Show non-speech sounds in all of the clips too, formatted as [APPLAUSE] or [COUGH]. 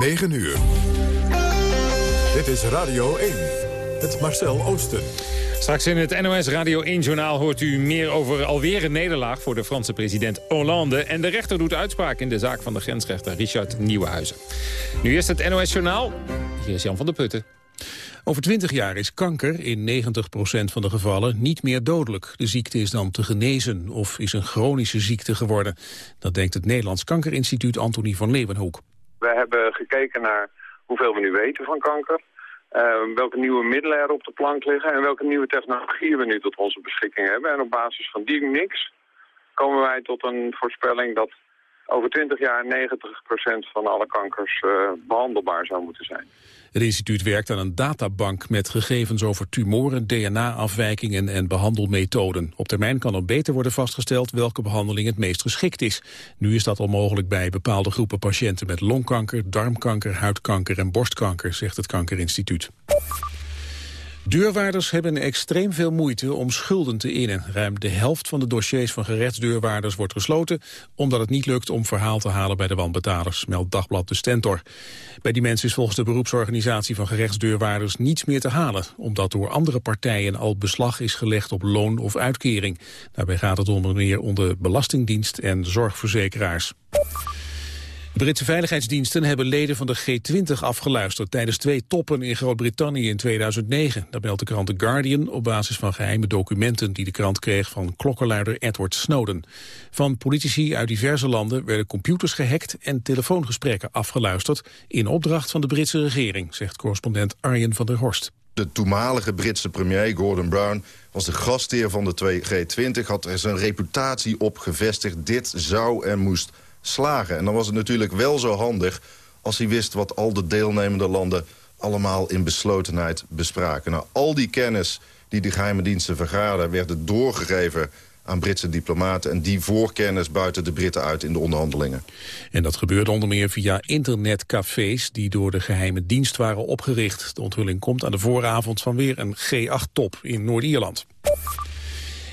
9 uur. Dit is Radio 1. Het Marcel Oosten. Straks in het NOS Radio 1-journaal hoort u meer over alweer een nederlaag... voor de Franse president Hollande. En de rechter doet uitspraak in de zaak van de grensrechter Richard Nieuwenhuizen. Nu eerst het NOS-journaal. Hier is Jan van der Putten. Over 20 jaar is kanker in 90% van de gevallen niet meer dodelijk. De ziekte is dan te genezen of is een chronische ziekte geworden. Dat denkt het Nederlands Kankerinstituut Antonie van Leeuwenhoek. We hebben gekeken naar hoeveel we nu weten van kanker. Uh, welke nieuwe middelen er op de plank liggen en welke nieuwe technologieën we nu tot onze beschikking hebben. En op basis van die mix komen wij tot een voorspelling dat over 20 jaar 90% van alle kankers uh, behandelbaar zou moeten zijn. Het instituut werkt aan een databank met gegevens over tumoren, DNA-afwijkingen en behandelmethoden. Op termijn kan er beter worden vastgesteld welke behandeling het meest geschikt is. Nu is dat al mogelijk bij bepaalde groepen patiënten met longkanker, darmkanker, huidkanker en borstkanker, zegt het Kankerinstituut. Deurwaarders hebben extreem veel moeite om schulden te innen. Ruim de helft van de dossiers van gerechtsdeurwaarders wordt gesloten... omdat het niet lukt om verhaal te halen bij de wanbetalers, meldt Dagblad de Stentor. Bij die mensen is volgens de beroepsorganisatie van gerechtsdeurwaarders niets meer te halen... omdat door andere partijen al beslag is gelegd op loon of uitkering. Daarbij gaat het onder meer om de Belastingdienst en zorgverzekeraars. Britse veiligheidsdiensten hebben leden van de G20 afgeluisterd tijdens twee toppen in Groot-Brittannië in 2009. Dat meldt de krant The Guardian op basis van geheime documenten die de krant kreeg van klokkenluider Edward Snowden. Van politici uit diverse landen werden computers gehackt en telefoongesprekken afgeluisterd in opdracht van de Britse regering, zegt correspondent Arjen van der Horst. De toenmalige Britse premier Gordon Brown was de gastheer van de G20, had er zijn reputatie op gevestigd. Dit zou en moest slagen. En dan was het natuurlijk wel zo handig als hij wist wat al de deelnemende landen allemaal in beslotenheid bespraken. Nou, al die kennis die de geheime diensten vergaarden... werden doorgegeven aan Britse diplomaten... en die voorkennis buiten de Britten uit in de onderhandelingen. En dat gebeurde onder meer via internetcafés... die door de geheime dienst waren opgericht. De onthulling komt aan de vooravond van weer een G8-top in Noord-Ierland.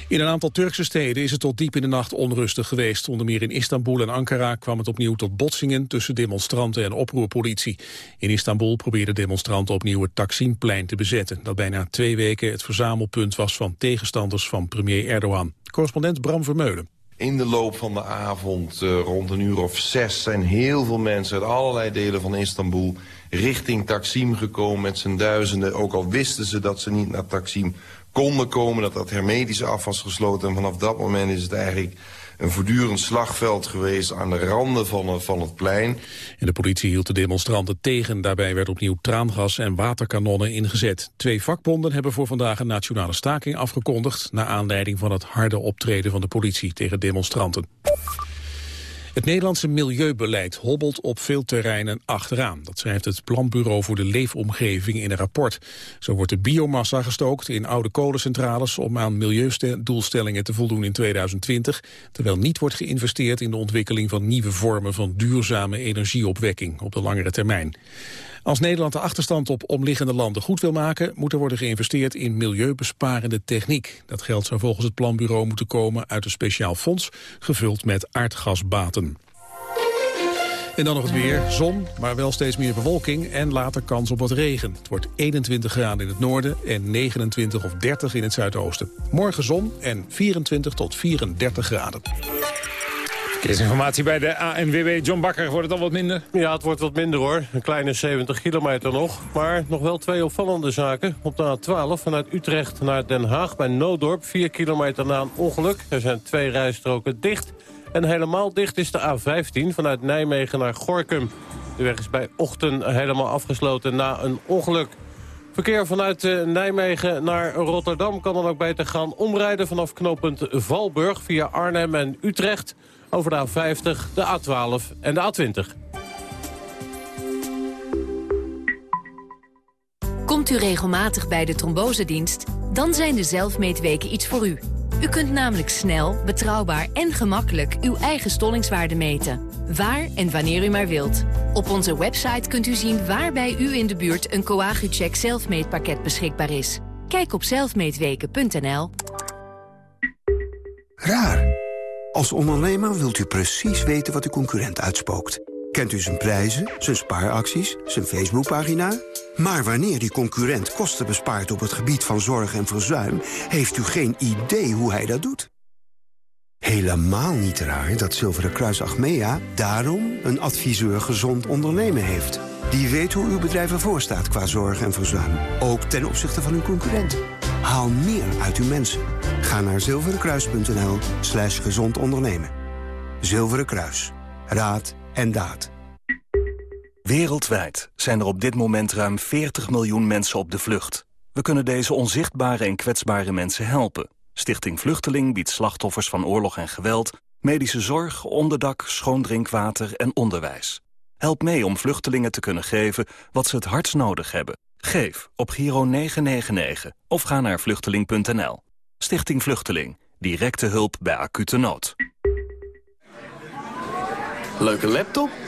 In een aantal Turkse steden is het tot diep in de nacht onrustig geweest. Onder meer in Istanbul en Ankara kwam het opnieuw tot botsingen tussen demonstranten en oproerpolitie. In Istanbul probeerden demonstranten opnieuw het Taksimplein te bezetten. Dat bijna twee weken het verzamelpunt was van tegenstanders van premier Erdogan. Correspondent Bram Vermeulen. In de loop van de avond, uh, rond een uur of zes, zijn heel veel mensen uit allerlei delen van Istanbul richting Taksim gekomen met z'n duizenden. Ook al wisten ze dat ze niet naar Taksim konden komen, dat dat hermetisch af was gesloten. En vanaf dat moment is het eigenlijk een voortdurend slagveld geweest aan de randen van, van het plein. En de politie hield de demonstranten tegen. Daarbij werd opnieuw traangas en waterkanonnen ingezet. Twee vakbonden hebben voor vandaag een nationale staking afgekondigd... naar aanleiding van het harde optreden van de politie tegen demonstranten. Het Nederlandse milieubeleid hobbelt op veel terreinen achteraan. Dat schrijft het Planbureau voor de Leefomgeving in een rapport. Zo wordt de biomassa gestookt in oude kolencentrales... om aan milieudoelstellingen te voldoen in 2020... terwijl niet wordt geïnvesteerd in de ontwikkeling van nieuwe vormen... van duurzame energieopwekking op de langere termijn. Als Nederland de achterstand op omliggende landen goed wil maken... moet er worden geïnvesteerd in milieubesparende techniek. Dat geld zou volgens het planbureau moeten komen uit een speciaal fonds... gevuld met aardgasbaten. En dan nog het weer. Zon, maar wel steeds meer bewolking en later kans op wat regen. Het wordt 21 graden in het noorden en 29 of 30 in het zuidoosten. Morgen zon en 24 tot 34 graden. Verkeersinformatie bij de ANWB. John Bakker, wordt het al wat minder? Ja, het wordt wat minder hoor. Een kleine 70 kilometer nog. Maar nog wel twee opvallende zaken. Op de A12 vanuit Utrecht naar Den Haag bij Noodorp. 4 kilometer na een ongeluk. Er zijn twee rijstroken dicht. En helemaal dicht is de A15 vanuit Nijmegen naar Gorkum. De weg is bij ochtend helemaal afgesloten na een ongeluk. Verkeer vanuit eh, Nijmegen naar Rotterdam kan dan ook beter gaan omrijden... vanaf knooppunt Valburg via Arnhem en Utrecht over de A50, de A12 en de A20. Komt u regelmatig bij de trombosedienst? Dan zijn de zelfmeetweken iets voor u. U kunt namelijk snel, betrouwbaar en gemakkelijk uw eigen stollingswaarde meten. Waar en wanneer u maar wilt. Op onze website kunt u zien waar bij u in de buurt een Coagucheck zelfmeetpakket beschikbaar is. Kijk op zelfmeetweken.nl. Raar. Als ondernemer wilt u precies weten wat uw concurrent uitspookt. kent u zijn prijzen, zijn spaaracties, zijn Facebookpagina. Maar wanneer die concurrent kosten bespaart op het gebied van zorg en verzuim... heeft u geen idee hoe hij dat doet. Helemaal niet raar dat Zilveren Kruis Achmea daarom een adviseur gezond ondernemen heeft. Die weet hoe uw bedrijf ervoor staat qua zorg en verzuim. Ook ten opzichte van uw concurrent. Haal meer uit uw mensen. Ga naar zilverenkruis.nl slash gezond ondernemen. Zilveren Kruis. Raad en daad. Wereldwijd zijn er op dit moment ruim 40 miljoen mensen op de vlucht. We kunnen deze onzichtbare en kwetsbare mensen helpen. Stichting Vluchteling biedt slachtoffers van oorlog en geweld... medische zorg, onderdak, schoon drinkwater en onderwijs. Help mee om vluchtelingen te kunnen geven wat ze het hardst nodig hebben. Geef op Giro 999 of ga naar vluchteling.nl. Stichting Vluchteling. Directe hulp bij acute nood. Leuke laptop?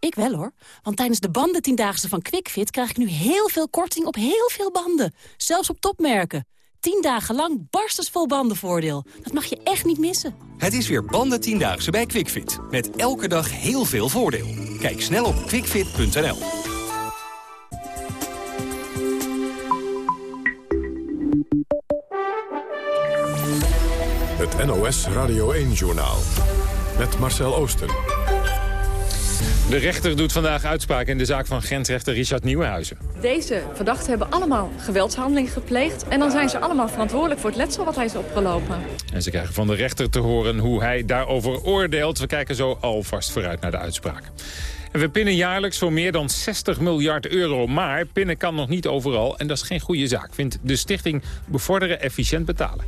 Ik wel hoor. Want tijdens de banden Tiendaagse van QuickFit krijg ik nu heel veel korting op heel veel banden. Zelfs op topmerken. 10 dagen lang barstensvol bandenvoordeel. Dat mag je echt niet missen. Het is weer banden Tiendaagse bij QuickFit. Met elke dag heel veel voordeel. Kijk snel op quickfit.nl. Het NOS Radio 1-journaal. Met Marcel Oosten. De rechter doet vandaag uitspraak in de zaak van grensrechter Richard Nieuwenhuizen. Deze verdachten hebben allemaal geweldshandeling gepleegd... en dan zijn ze allemaal verantwoordelijk voor het letsel wat hij is opgelopen. En ze krijgen van de rechter te horen hoe hij daarover oordeelt. We kijken zo alvast vooruit naar de uitspraak. En we pinnen jaarlijks voor meer dan 60 miljard euro. Maar pinnen kan nog niet overal en dat is geen goede zaak... vindt de stichting Bevorderen Efficiënt Betalen.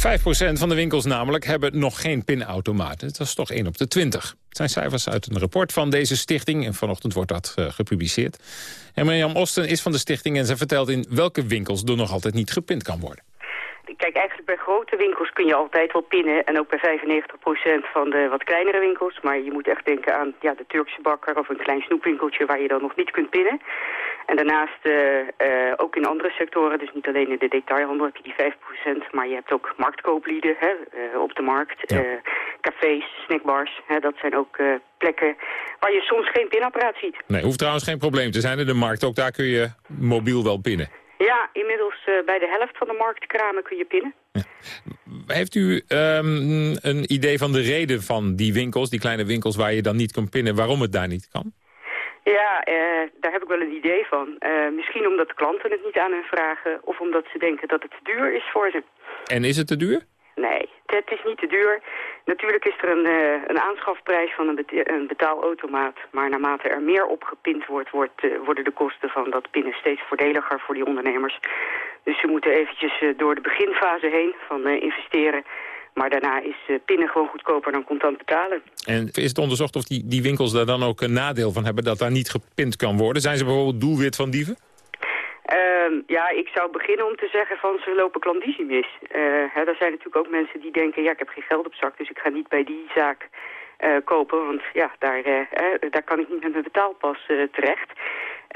5% van de winkels namelijk hebben nog geen pinautomaten. Dat is toch 1 op de 20. Het zijn cijfers uit een rapport van deze stichting. En vanochtend wordt dat uh, gepubliceerd. En Mirjam Osten is van de stichting en ze vertelt in welke winkels er nog altijd niet gepind kan worden. Kijk, eigenlijk bij grote winkels kun je altijd wel pinnen. En ook bij 95% van de wat kleinere winkels. Maar je moet echt denken aan ja, de Turkse bakker of een klein snoepwinkeltje waar je dan nog niet kunt pinnen. En daarnaast uh, uh, ook in andere sectoren, dus niet alleen in de detailhandel heb je die 5%, maar je hebt ook marktkooplieden hè, uh, op de markt. Ja. cafés, snackbars, hè, dat zijn ook plekken waar je soms geen pinapparaat ziet. Nee, hoeft trouwens geen probleem te zijn in de markt. Ook daar kun je mobiel wel pinnen. Ja, inmiddels bij de helft van de marktkramen kun je pinnen. Ja. Heeft u um, een idee van de reden van die winkels, die kleine winkels waar je dan niet kan pinnen, waarom het daar niet kan? Ja, uh, daar heb ik wel een idee van. Uh, misschien omdat de klanten het niet aan hen vragen... of omdat ze denken dat het te duur is voor ze. En is het te duur? Nee, het is niet te duur. Natuurlijk is er een, uh, een aanschafprijs van een, beta een, betaalautomaat. Maar naarmate er meer opgepind wordt, wordt worden de kosten van dat pinnen steeds voordeliger voor die ondernemers. Dus ze moeten eventjes door de beginfase heen van investeren... Maar daarna is pinnen gewoon goedkoper dan contant betalen. En is het onderzocht of die, die winkels daar dan ook een nadeel van hebben... dat daar niet gepind kan worden? Zijn ze bijvoorbeeld doelwit van dieven? Uh, ja, ik zou beginnen om te zeggen van ze lopen klandizie mis. Uh, hè, er zijn natuurlijk ook mensen die denken... ja, ik heb geen geld op zak, dus ik ga niet bij die zaak uh, kopen. Want ja, daar, daar kan ik niet met mijn betaalpas terecht.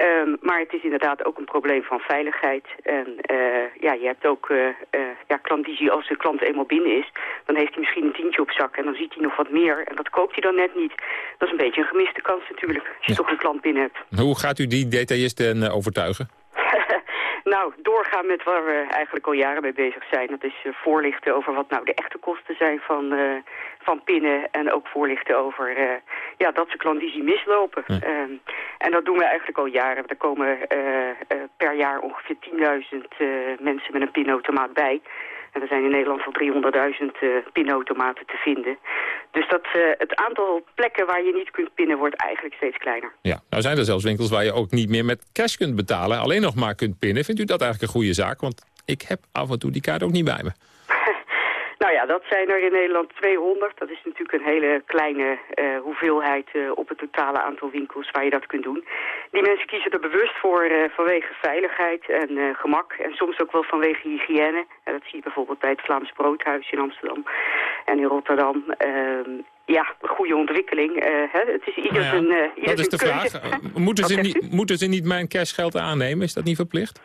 Um, maar het is inderdaad ook een probleem van veiligheid. En uh, ja, je hebt ook uh, uh, ja, klandizie, als de klant eenmaal binnen is... dan heeft hij misschien een tientje op zak en dan ziet hij nog wat meer. En dat koopt hij dan net niet. Dat is een beetje een gemiste kans natuurlijk, als je ja. toch een klant binnen hebt. Hoe gaat u die detailisten overtuigen? Nou, doorgaan met waar we eigenlijk al jaren mee bezig zijn. Dat is voorlichten over wat nou de echte kosten zijn van van pinnen en ook voorlichten over uh, ja, dat ze klandizie mislopen. Um, en dat doen we eigenlijk al jaren. Er komen per jaar ongeveer 10.000 mensen met een pinautomaat bij. En er zijn in Nederland van 300.000 pinautomaten te vinden. Dus dat, het aantal plekken waar je niet kunt pinnen wordt eigenlijk steeds kleiner. Ja, nou zijn er zelfs winkels waar je ook niet meer met cash kunt betalen. Alleen nog maar kunt pinnen. Vindt u dat eigenlijk een goede zaak? Want ik heb af en toe die kaart ook niet bij me. Nou ja, dat zijn er in Nederland 200. Dat is natuurlijk een hele kleine uh, hoeveelheid uh, op het totale aantal winkels waar je dat kunt doen. Die mensen kiezen er bewust voor uh, vanwege veiligheid en gemak. En soms ook wel vanwege hygiëne. dat zie je bijvoorbeeld bij het Vlaams Broodhuis in Amsterdam en in Rotterdam. Ehm, ja, een goede ontwikkeling. Hè? Het is ieder nou ja, zijn, ieder Dat is de vraag. Moeten ze, niet, moeten ze niet mijn cashgeld aannemen? Is dat niet verplicht?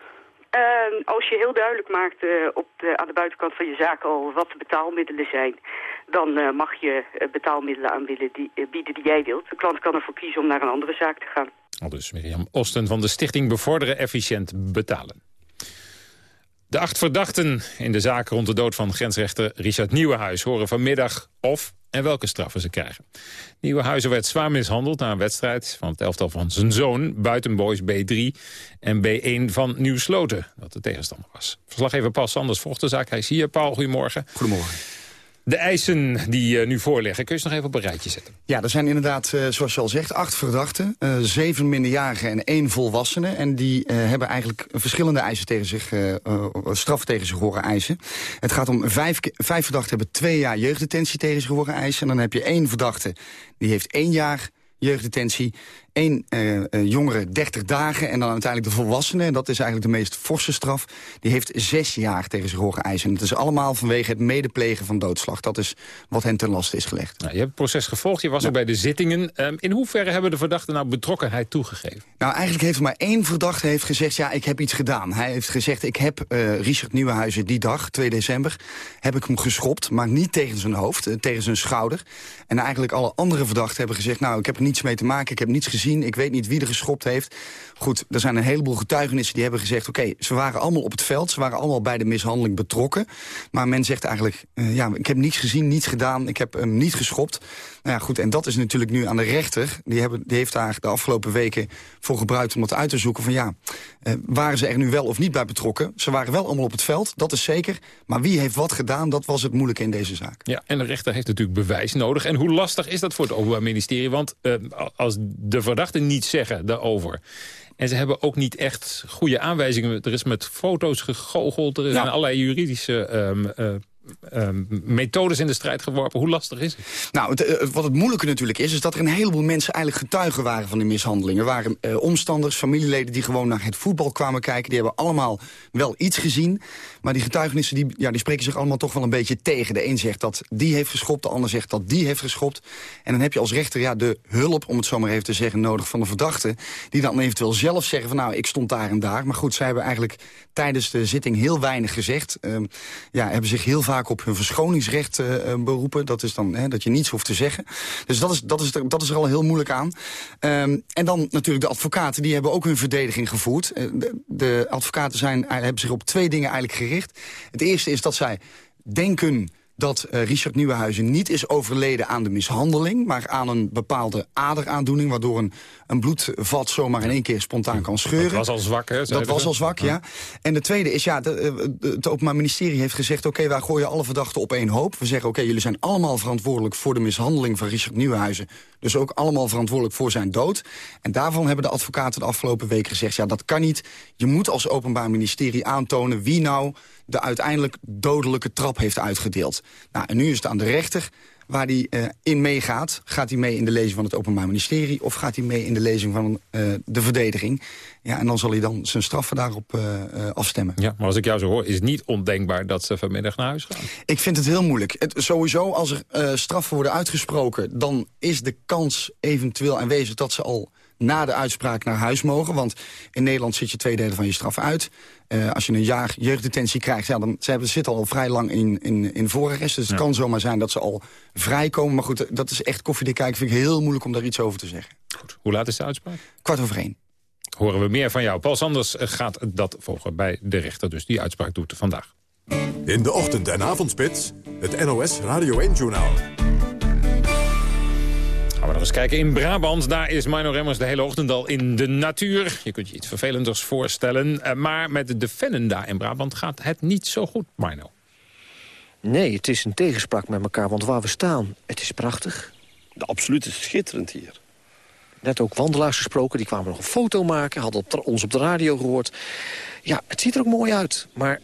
Uh, als je heel duidelijk maakt uh, op de, aan de buitenkant van je zaak al wat de betaalmiddelen zijn, dan uh, mag je betaalmiddelen aanbieden die, bieden die jij wilt. De klant kan ervoor kiezen om naar een andere zaak te gaan. Al dus Mirjam Osten van de Stichting Bevorderen Efficiënt Betalen. De acht verdachten in de zaak rond de dood van grensrechter Richard Nieuwenhuis... horen vanmiddag of en welke straffen ze krijgen. Nieuwenhuizen werd zwaar mishandeld na een wedstrijd van het elftal van zijn zoon... Buitenboys B3 en B1 van Nieuwsloten, dat de tegenstander was. Verslaggever Paul Sanders volgt de zaak. Hij is hier. Paul, goedemorgen. Goedemorgen. De eisen die uh, nu voorliggen, kun je ze nog even op een rijtje zetten? Ja, er zijn inderdaad, uh, zoals je al zegt, acht verdachten. Uh, zeven minderjarigen en één volwassene. En die hebben eigenlijk verschillende eisen tegen zich, straf tegen zich horen eisen. Het gaat om vijf, vijf verdachten hebben twee jaar jeugddetentie tegen zich horen eisen. En dan heb je één verdachte, die heeft één jaar jeugddetentie één uh, jongere 30 dagen en dan uiteindelijk de volwassene... en dat is eigenlijk de meest forse straf... die heeft zes jaar tegen zich horen eisen. En het is allemaal vanwege het medeplegen van doodslag. Dat is wat hen ten laste is gelegd. Nou, je hebt het proces gevolgd, je was ook bij de zittingen. Um, in hoeverre hebben de verdachten nou betrokkenheid toegegeven? Nou, eigenlijk heeft er maar één verdachte heeft gezegd... ja, ik heb iets gedaan. Hij heeft gezegd, ik heb uh, Richard Nieuwenhuizen die dag, 2 december... heb ik hem geschopt, maar niet tegen zijn hoofd, uh, tegen zijn schouder. En eigenlijk alle andere verdachten hebben gezegd... nou, ik heb er niets mee te maken, ik heb niets gezien ik weet niet wie er geschopt heeft. Goed, er zijn een heleboel getuigenissen die hebben gezegd... oké, ze waren allemaal op het veld, ze waren allemaal bij de mishandeling betrokken. Maar men zegt eigenlijk, uh, ja, ik heb niets gezien, niets gedaan... ik heb hem niet geschopt. Nou ja, goed, en dat is natuurlijk nu aan de rechter. Die, hebben, die heeft daar de afgelopen weken voor gebruikt om het uit te zoeken... van ja, uh, waren ze er nu wel of niet bij betrokken? Ze waren wel allemaal op het veld, dat is zeker. Maar wie heeft wat gedaan, dat was het moeilijke in deze zaak. Ja, en de rechter heeft natuurlijk bewijs nodig. En hoe lastig is dat voor het Openbaar Ministerie? Want uh, als de verdachten niets zeggen daarover... En ze hebben ook niet echt goede aanwijzingen. Er is met foto's gegoocheld. Er zijn allerlei juridische um, uh, uh, methodes in de strijd geworpen. Hoe lastig is het? Nou, het, uh, wat het moeilijke natuurlijk is... is dat er een heleboel mensen eigenlijk getuigen waren van die mishandelingen. Er waren uh, omstanders, familieleden die gewoon naar het voetbal kwamen kijken. Die hebben allemaal wel iets gezien. Maar die getuigenissen die, ja, die spreken zich allemaal toch wel een beetje tegen. De een zegt dat die heeft geschopt, de ander zegt dat die heeft geschopt. En dan heb je als rechter ja, de hulp, om het zo maar even te zeggen, nodig van de verdachte. Die dan eventueel zelf zeggen van nou, ik stond daar en daar. Maar goed, zij hebben eigenlijk tijdens de zitting heel weinig gezegd. Uh, ja, hebben zich heel vaak op hun verschoningsrecht uh, beroepen. Dat is dan hè, dat je niets hoeft te zeggen. Dus dat is, dat is, er, dat is er al heel moeilijk aan. Um, en dan natuurlijk de advocaten, die hebben ook hun verdediging gevoerd. De, de advocaten zijn, hebben zich op twee dingen eigenlijk gericht. Het eerste is dat zij denken dat uh, Richard Nieuwenhuizen niet is overleden aan de mishandeling... maar aan een bepaalde aderaandoening... waardoor een, een bloedvat zomaar in één keer spontaan kan scheuren. Dat was al zwak, hè? Dat was al zwak, ja. ja. En de tweede is, ja, de, de, het Openbaar Ministerie heeft gezegd... oké, okay, wij gooien alle verdachten op één hoop. We zeggen, oké, okay, jullie zijn allemaal verantwoordelijk... voor de mishandeling van Richard Nieuwenhuizen. Dus ook allemaal verantwoordelijk voor zijn dood. En daarvan hebben de advocaten de afgelopen week gezegd... ja, dat kan niet. Je moet als Openbaar Ministerie aantonen wie nou de uiteindelijk dodelijke trap heeft uitgedeeld. Nou, en nu is het aan de rechter waar hij uh, in meegaat. Gaat hij mee in de lezing van het Openbaar Ministerie... of gaat hij mee in de lezing van uh, de verdediging? Ja, en dan zal hij dan zijn straffen daarop uh, afstemmen. Ja, maar als ik jou zo hoor, is het niet ondenkbaar dat ze vanmiddag naar huis gaan? Ik vind het heel moeilijk. Het, sowieso, als er straffen worden uitgesproken... dan is de kans eventueel aanwezig dat ze al na de uitspraak naar huis mogen. Want in Nederland zit je twee derde van je straf uit. Uh, als je een jaar jeugddetentie krijgt, ja, dan ze hebben, zitten al vrij lang in, in, in voorarrest. Dus het kan zomaar zijn dat ze al vrijkomen. Maar goed, dat is echt koffiedik kijken. Vind ik heel moeilijk om daar iets over te zeggen. Goed. Hoe laat is de uitspraak? Kwart over één. Horen we meer van jou. Paul Sanders gaat dat volgen bij de rechter. Dus die uitspraak doet vandaag. In de ochtend- en avondspits, het NOS Radio 1-journaal. Gaan we nog eens kijken in Brabant. Daar is Mino Remmers de hele ochtend al in de natuur. Je kunt je iets vervelenders voorstellen. Maar met de vennen daar in Brabant gaat het niet zo goed, Mino. Nee, het is een tegenspraak met elkaar. Want waar we staan, het is prachtig. Absoluut, het is schitterend hier. Net ook wandelaars gesproken, die kwamen nog een foto maken. Hadden ons op de radio gehoord. Ja, het ziet er ook mooi uit. Maar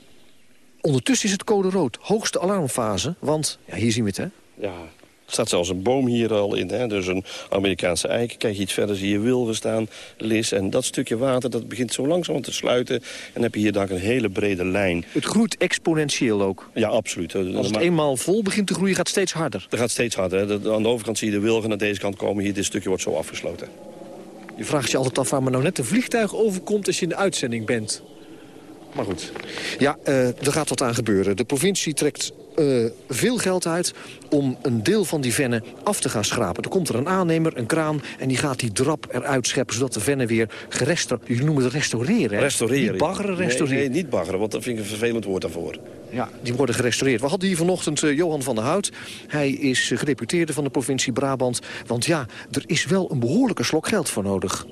Ondertussen is het code rood, hoogste alarmfase. Want, ja, hier zien we het, hè? Ja, er staat zelfs een boom hier al in, hè? dus een Amerikaanse eik. Kijk je iets verder, zie je wilgen staan, lis. En dat stukje water dat begint zo langzaam te sluiten. En dan heb je hier dan een hele brede lijn. Het groeit exponentieel ook. Ja, absoluut. Als het eenmaal vol begint te groeien, gaat het steeds harder. Het gaat steeds harder. Hè? Aan de overkant zie je de wilgen, aan deze kant komen hier. Dit stukje wordt zo afgesloten. Je vraagt je altijd af waar me nou net een vliegtuig overkomt als je in de uitzending bent. Maar goed. Ja, uh, er gaat wat aan gebeuren. De provincie trekt uh, veel geld uit om een deel van die vennen af te gaan schrapen. Er komt er een aannemer, een kraan, en die gaat die drap eruit scheppen... zodat de vennen weer gerestaureerd... Jullie noemen het restaureren, hè? Restaureren. Niet baggeren, restaureren. Nee, nee, niet baggeren, want dat vind ik een vervelend woord daarvoor. Ja, die worden gerestaureerd. We hadden hier vanochtend uh, Johan van der Hout. Hij is gedeputeerde van de provincie Brabant. Want ja, er is wel een behoorlijke slok geld voor nodig.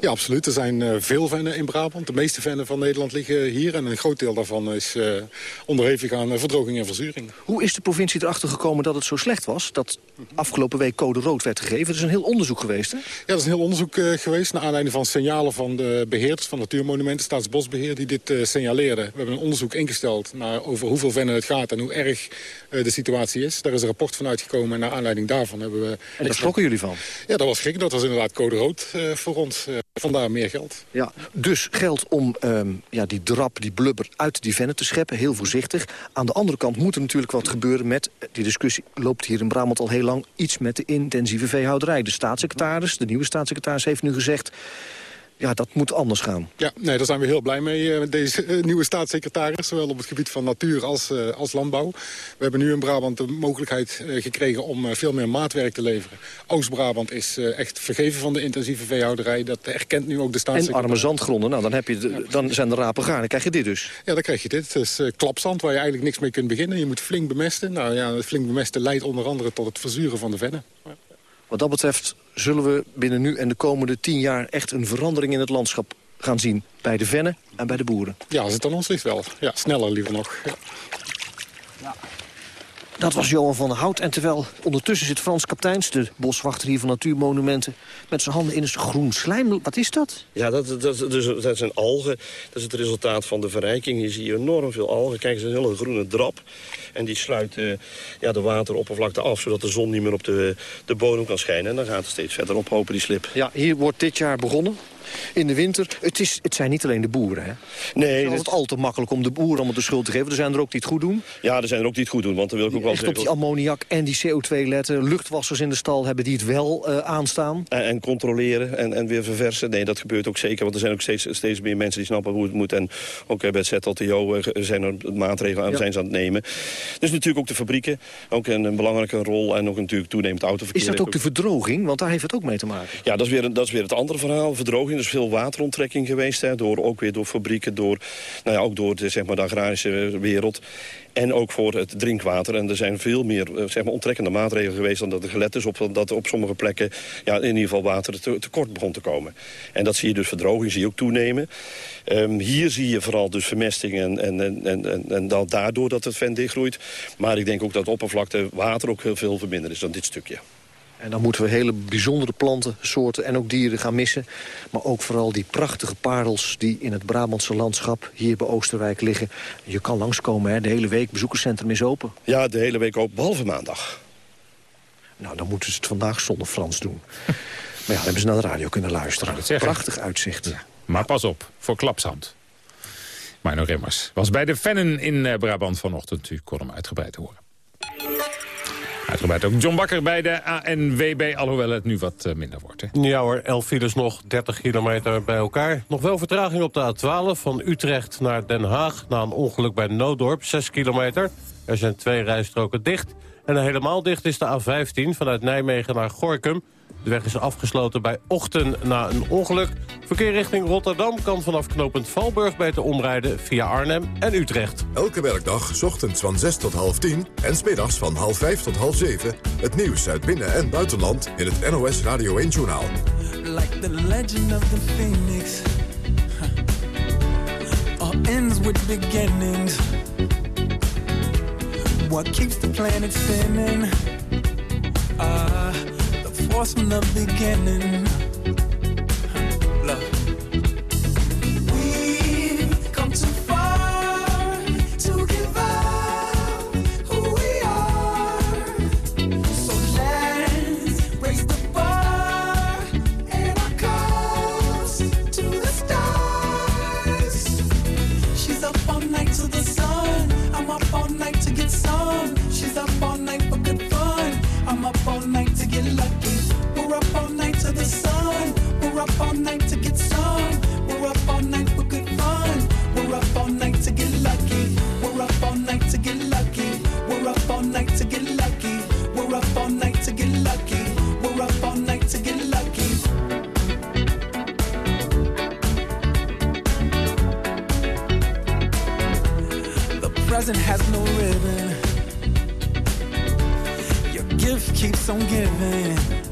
Ja, absoluut. Er zijn uh, veel vennen in Brabant. De meeste vennen van Nederland liggen hier. En een groot deel daarvan is uh, onderhevig aan uh, verdroging en verzuring. Hoe is de provincie erachter gekomen dat het zo slecht was? Dat afgelopen week code rood werd gegeven. Het is een heel onderzoek geweest, hè? Ja, dat is een heel onderzoek geweest. Naar aanleiding van signalen van de beheerders van Natuurmonumenten, Staatsbosbeheer, die dit signaleerden. We hebben een onderzoek ingesteld naar over hoeveel vennen het gaat en hoe erg de situatie is. Daar is een rapport van uitgekomen en naar aanleiding daarvan hebben we... En daar schrokken jullie van? Ja, dat was gek. Dat was inderdaad code rood voor ons. Uh, vandaar meer geld. Ja, dus geld om um, ja, die drap, die blubber uit die vennen te scheppen. Heel voorzichtig. Aan de andere kant moet er natuurlijk wat gebeuren met... die discussie loopt hier in Brabant al heel lang... iets met de intensieve veehouderij. De staatssecretaris, de nieuwe staatssecretaris, heeft nu gezegd ja, dat moet anders gaan. Ja, nee, daar zijn we heel blij mee, met deze uh, nieuwe staatssecretaris. Zowel op het gebied van natuur als, uh, als landbouw. We hebben nu in Brabant de mogelijkheid gekregen om veel meer maatwerk te leveren. Oost-Brabant is echt vergeven van de intensieve veehouderij. Dat erkent nu ook de staatssecretaris. En arme zandgronden, nou, dan, heb je de, dan zijn de rapen gaar. Dan krijg je dit dus. Ja, dan krijg je dit. Het is klapzand waar je eigenlijk niks mee kunt beginnen. Je moet flink bemesten. Nou ja, flink bemesten leidt onder andere tot het verzuren van de vennen. Wat dat betreft zullen we binnen nu en de komende tien jaar... echt een verandering in het landschap gaan zien. Bij de vennen en bij de boeren. Ja, als het aan ons ligt wel. Ja, sneller liever nog. Ja. ja. Dat was Johan van der Hout. En terwijl ondertussen zit Frans Kapteins, de boswachter hier van Natuurmonumenten... met zijn handen in een groen slijm. Wat is dat? Ja, dat, dat, dus, dat zijn algen. Dat is het resultaat van de verrijking. Hier zie je enorm veel algen. Kijk, het is een hele groene drap. En die sluit uh, ja, de wateroppervlakte af... zodat de zon niet meer op de, de bodem kan schijnen. En dan gaat het steeds verder ophopen, die slip. Ja, hier wordt dit jaar begonnen in de winter. Het, is, het zijn niet alleen de boeren, hè? Nee. Het is al te makkelijk om de boeren allemaal de schuld te geven. Er zijn er ook die het goed doen. Ja, er zijn er ook die het goed doen, want dan wil ik ook wel Echt op die ammoniak en die CO2 letten. Luchtwassers in de stal hebben die het wel uh, aanstaan. En, en, controleren en, en weer verversen. Nee, dat gebeurt ook zeker, want er zijn ook steeds, steeds meer mensen die snappen hoe het moet. En ook bij het ZLTO uh, zijn er maatregelen aan, ja. zijn ze aan het nemen. Dus natuurlijk ook de fabrieken, ook een, een belangrijke rol. En ook natuurlijk toenemend autoverkeer. Is dat ook de verdroging? Want daar heeft het ook mee te maken. Ja, dat is weer, dat is weer het andere verhaal. Verdroging, dus veel water onttrekking geweest. Hè, door, ook weer door fabrieken, door, nou ja, ook door de, zeg maar, de agrarische wereld. En ook voor het drinkwater. En er zijn veel meer eh, zeg maar, onttrekkende maatregelen geweest... dan dat er gelet is op dat er op sommige plekken ja, in ieder geval water te, tekort begon te komen. En dat zie je dus verdroging, zie je ook toenemen. Um, hier zie je vooral dus vermesting en, en, en, en, en dan daardoor dat het ven dichtgroeit. Maar ik denk ook dat oppervlakte water ook heel veel verminderd is dan dit stukje. En dan moeten we hele bijzondere plantensoorten en ook dieren gaan missen. Maar ook vooral die prachtige parels die in het Brabantse landschap hier bij Oosterwijk liggen. Je kan langskomen, hè? de hele week. Bezoekerscentrum is open. Ja, de hele week open, behalve maandag. Nou, dan moeten ze het vandaag zonder Frans doen. [LAUGHS] maar ja, dan hebben ze naar de radio kunnen luisteren. Prachtig uitzicht. Ja. Maar pas op, voor klapshand. Mino Remmers was bij de Vennen in Brabant vanochtend. U kon hem uitgebreid horen. Uitgebreid ook John Bakker bij de ANWB, alhoewel het nu wat minder wordt. Hè? Ja hoor, 11 files nog, 30 kilometer bij elkaar. Nog wel vertraging op de A12 van Utrecht naar Den Haag... na een ongeluk bij Noodorp, 6 kilometer. Er zijn twee rijstroken dicht. En helemaal dicht is de A15 vanuit Nijmegen naar Gorkum... De weg is afgesloten bij Ochten na een ongeluk. Verkeer richting Rotterdam kan vanaf knooppunt Valburg beter omrijden via Arnhem en Utrecht. Elke werkdag, ochtends van 6 tot half 10 en smiddags van half 5 tot half 7... het nieuws uit binnen- en buitenland in het NOS Radio 1-journaal. Like the legend of the phoenix huh. All ends with beginnings What keeps the planet spinning uh, force from the beginning. We're up all night to get lucky. We're up all night to get lucky. We're up all night to get lucky. We're up all night to get lucky. We're up all night to get lucky. The present has no ribbon. Your gift keeps on giving.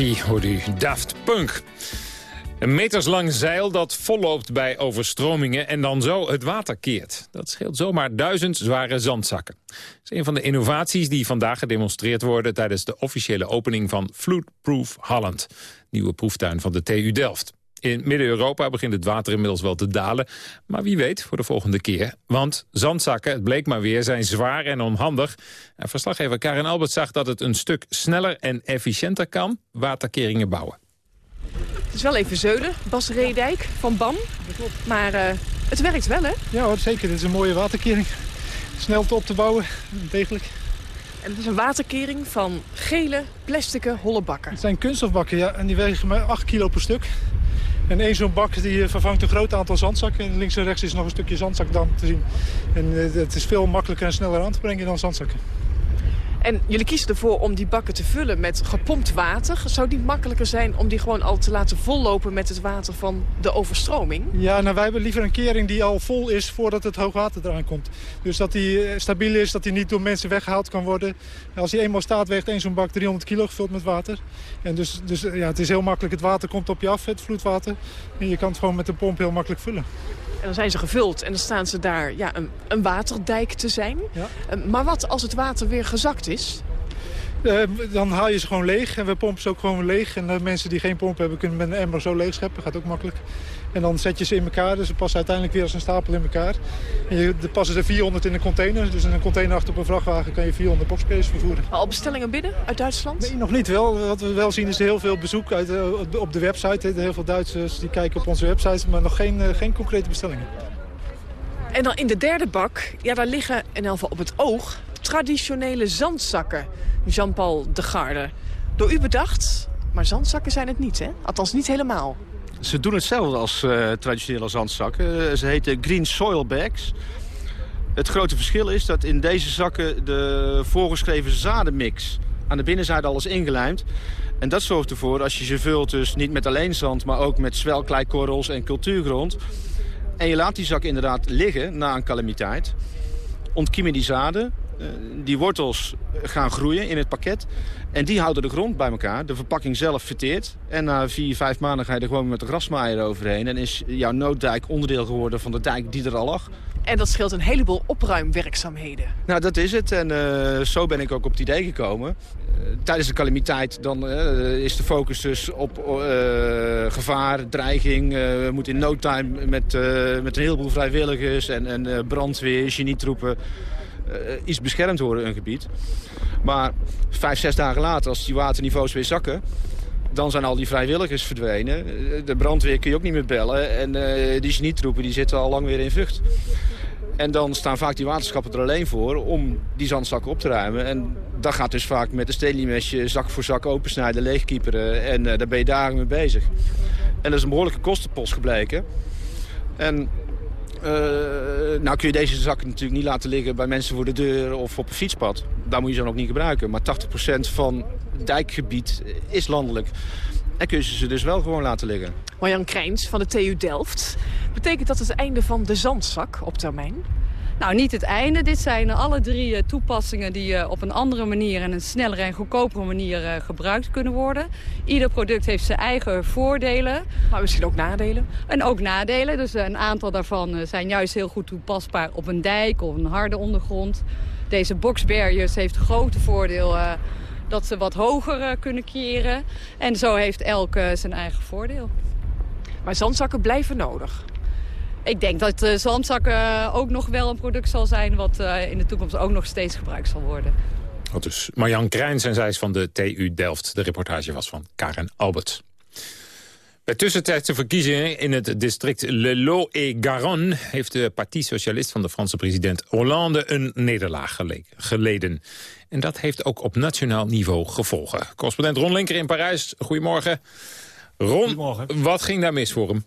Lucky hoort u Daft Punk. Een meterslang zeil dat volloopt bij overstromingen en dan zo het water keert. Dat scheelt zomaar duizend zware zandzakken. Dat is een van de innovaties die vandaag gedemonstreerd worden... tijdens de officiële opening van Floodproof Holland. Nieuwe proeftuin van de TU Delft. In Midden-Europa begint het water inmiddels wel te dalen. Maar wie weet voor de volgende keer. Want zandzakken, het bleek maar weer, zijn zwaar en onhandig. En verslaggever Karin Albert zag dat het een stuk sneller en efficiënter kan... waterkeringen bouwen. Het is wel even zeulen, Bas Reedijk van BAM. Maar eh, het werkt wel, hè? Ja hoor, zeker. Dit is een mooie waterkering. Snel te op te bouwen, degelijk. En het is een waterkering van gele, plastic holle bakken. Het zijn kunststofbakken, ja. En die wegen maar 8 kilo per stuk. En één zo'n bak die eh, vervangt een groot aantal zandzakken. En links en rechts is nog een stukje zandzakdam te zien. En eh, het is veel makkelijker en sneller aan te brengen dan zandzakken. En jullie kiezen ervoor om die bakken te vullen met gepompt water. Zou niet makkelijker zijn om die gewoon al te laten vollopen met het water van de overstroming? Ja, nou wij hebben liever een kering die al vol is voordat het hoogwater eraan komt. Dus dat die eh, stabiel is, dat die niet door mensen weggehaald kan worden. Als die eenmaal staat, weegt één zo'n bak 300 kilo gevuld met water. En dus, dus ja, het is heel makkelijk, het water komt op je af, het vloedwater. En je kan het gewoon met een pomp heel makkelijk vullen. En dan zijn ze gevuld en dan staan ze daar ja, een, een waterdijk te zijn. Eh, Maar wat als het water weer gezakt is? Eh, dan haal je ze gewoon leeg en we pompen ze ook gewoon leeg. En de mensen die geen pomp hebben kunnen met een emmer zo leeg scheppen. Gaat ook makkelijk. En dan zet je ze in elkaar, dus ze passen uiteindelijk weer als een stapel in elkaar. En je, er passen er 400 in een container. Dus in een container achter op een vrachtwagen kan je 400 boxspelers vervoeren. Al bestellingen binnen uit Duitsland? Nee, nog niet wel. Wat we wel zien is heel veel bezoek uit, eh, op de website. Heel veel Duitsers die kijken op onze website, maar nog geen, eh, geen concrete bestellingen. En dan in de derde bak, ja, daar liggen in ieder geval op het oog traditionele zandzakken. Jean-Paul de Garde. Door u bedacht, maar zandzakken zijn het niet, hè? Althans niet helemaal. Ze doen hetzelfde als eh, traditionele zandzakken. Eh, ze heten green soil bags. Het grote verschil is dat in deze zakken de voorgeschreven zadenmix aan de binnenzijde al is ingelijmd. En dat zorgt ervoor, als je ze vult, dus niet met alleen zand... maar ook met zwelkleikorrels en cultuurgrond... en je laat die zak inderdaad liggen na een calamiteit... ontkiemen die zaden, die wortels gaan groeien in het pakket... en die houden de grond bij elkaar. De verpakking zelf verteert. En na vier, vijf maanden ga je er gewoon met de grasmaaier overheen... en is jouw nooddijk onderdeel geworden van de dijk die er al lag. En dat scheelt een heleboel opruimwerkzaamheden. Nou, dat is het. En eh, zo ben ik ook op het idee gekomen. Eh, tijdens de calamiteit dan, eh, is de focus dus op eh, gevaar, dreiging. Eh, we moeten in no time met, eh, met een heleboel vrijwilligers en, en eh, brandweer, genietroepen... eh, iets beschermd worden, een gebied. Maar vijf, zes dagen later, als die waterniveaus weer zakken... dan zijn al die vrijwilligers verdwenen. Eh, De brandweer kun je ook niet meer bellen. En eh, die genietroepen die zitten al lang weer in vught. En dan staan vaak die waterschappen er alleen voor om die zandzakken op te ruimen. En dat gaat dus vaak met een steenlimesje zak voor zak opensnijden, leegkieperen. En eh, daar ben je dagen mee bezig. En dat is een behoorlijke kostenpost gebleken. En eh, nou kun je deze zakken natuurlijk niet laten liggen bij mensen voor de deur of op een fietspad. Daar moet je ze dan ook niet gebruiken. Maar 80% van dijkgebied is landelijk. En kun je ze dus wel gewoon laten liggen. Marjan Krijns van de TU Delft. Betekent dat het einde van de zandzak op termijn? Nou, niet het einde. Dit zijn alle drie eh, toepassingen die eh, op een andere manier... en een snellere en goedkopere manier eh, gebruikt kunnen worden. Ieder product heeft zijn eigen voordelen. Maar misschien ook nadelen? En ook nadelen. Dus een aantal daarvan zijn juist heel goed toepasbaar op een dijk of een harde ondergrond. Deze box barriers heeft het grote voordeel... dat ze wat hoger kunnen keren. En zo heeft elk zijn eigen voordeel. Maar zandzakken blijven nodig? Ik denk dat uh, zandzakken eh, ook nog wel een product zal zijn... wat eh, in de toekomst ook nog steeds gebruikt zal worden. Wat dus Marjan Krijns en zij is van de TU Delft. De reportage was van Karen Albert. Bij tussentijdse verkiezingen in het district Le Lot-et-Garonne... heeft de Parti Socialist van de Franse president Hollande een nederlaag gele- geleden. En dat heeft ook op nationaal niveau gevolgen. Correspondent Ron Linker in Parijs, goedemorgen. Ron, wat ging daar mis voor hem?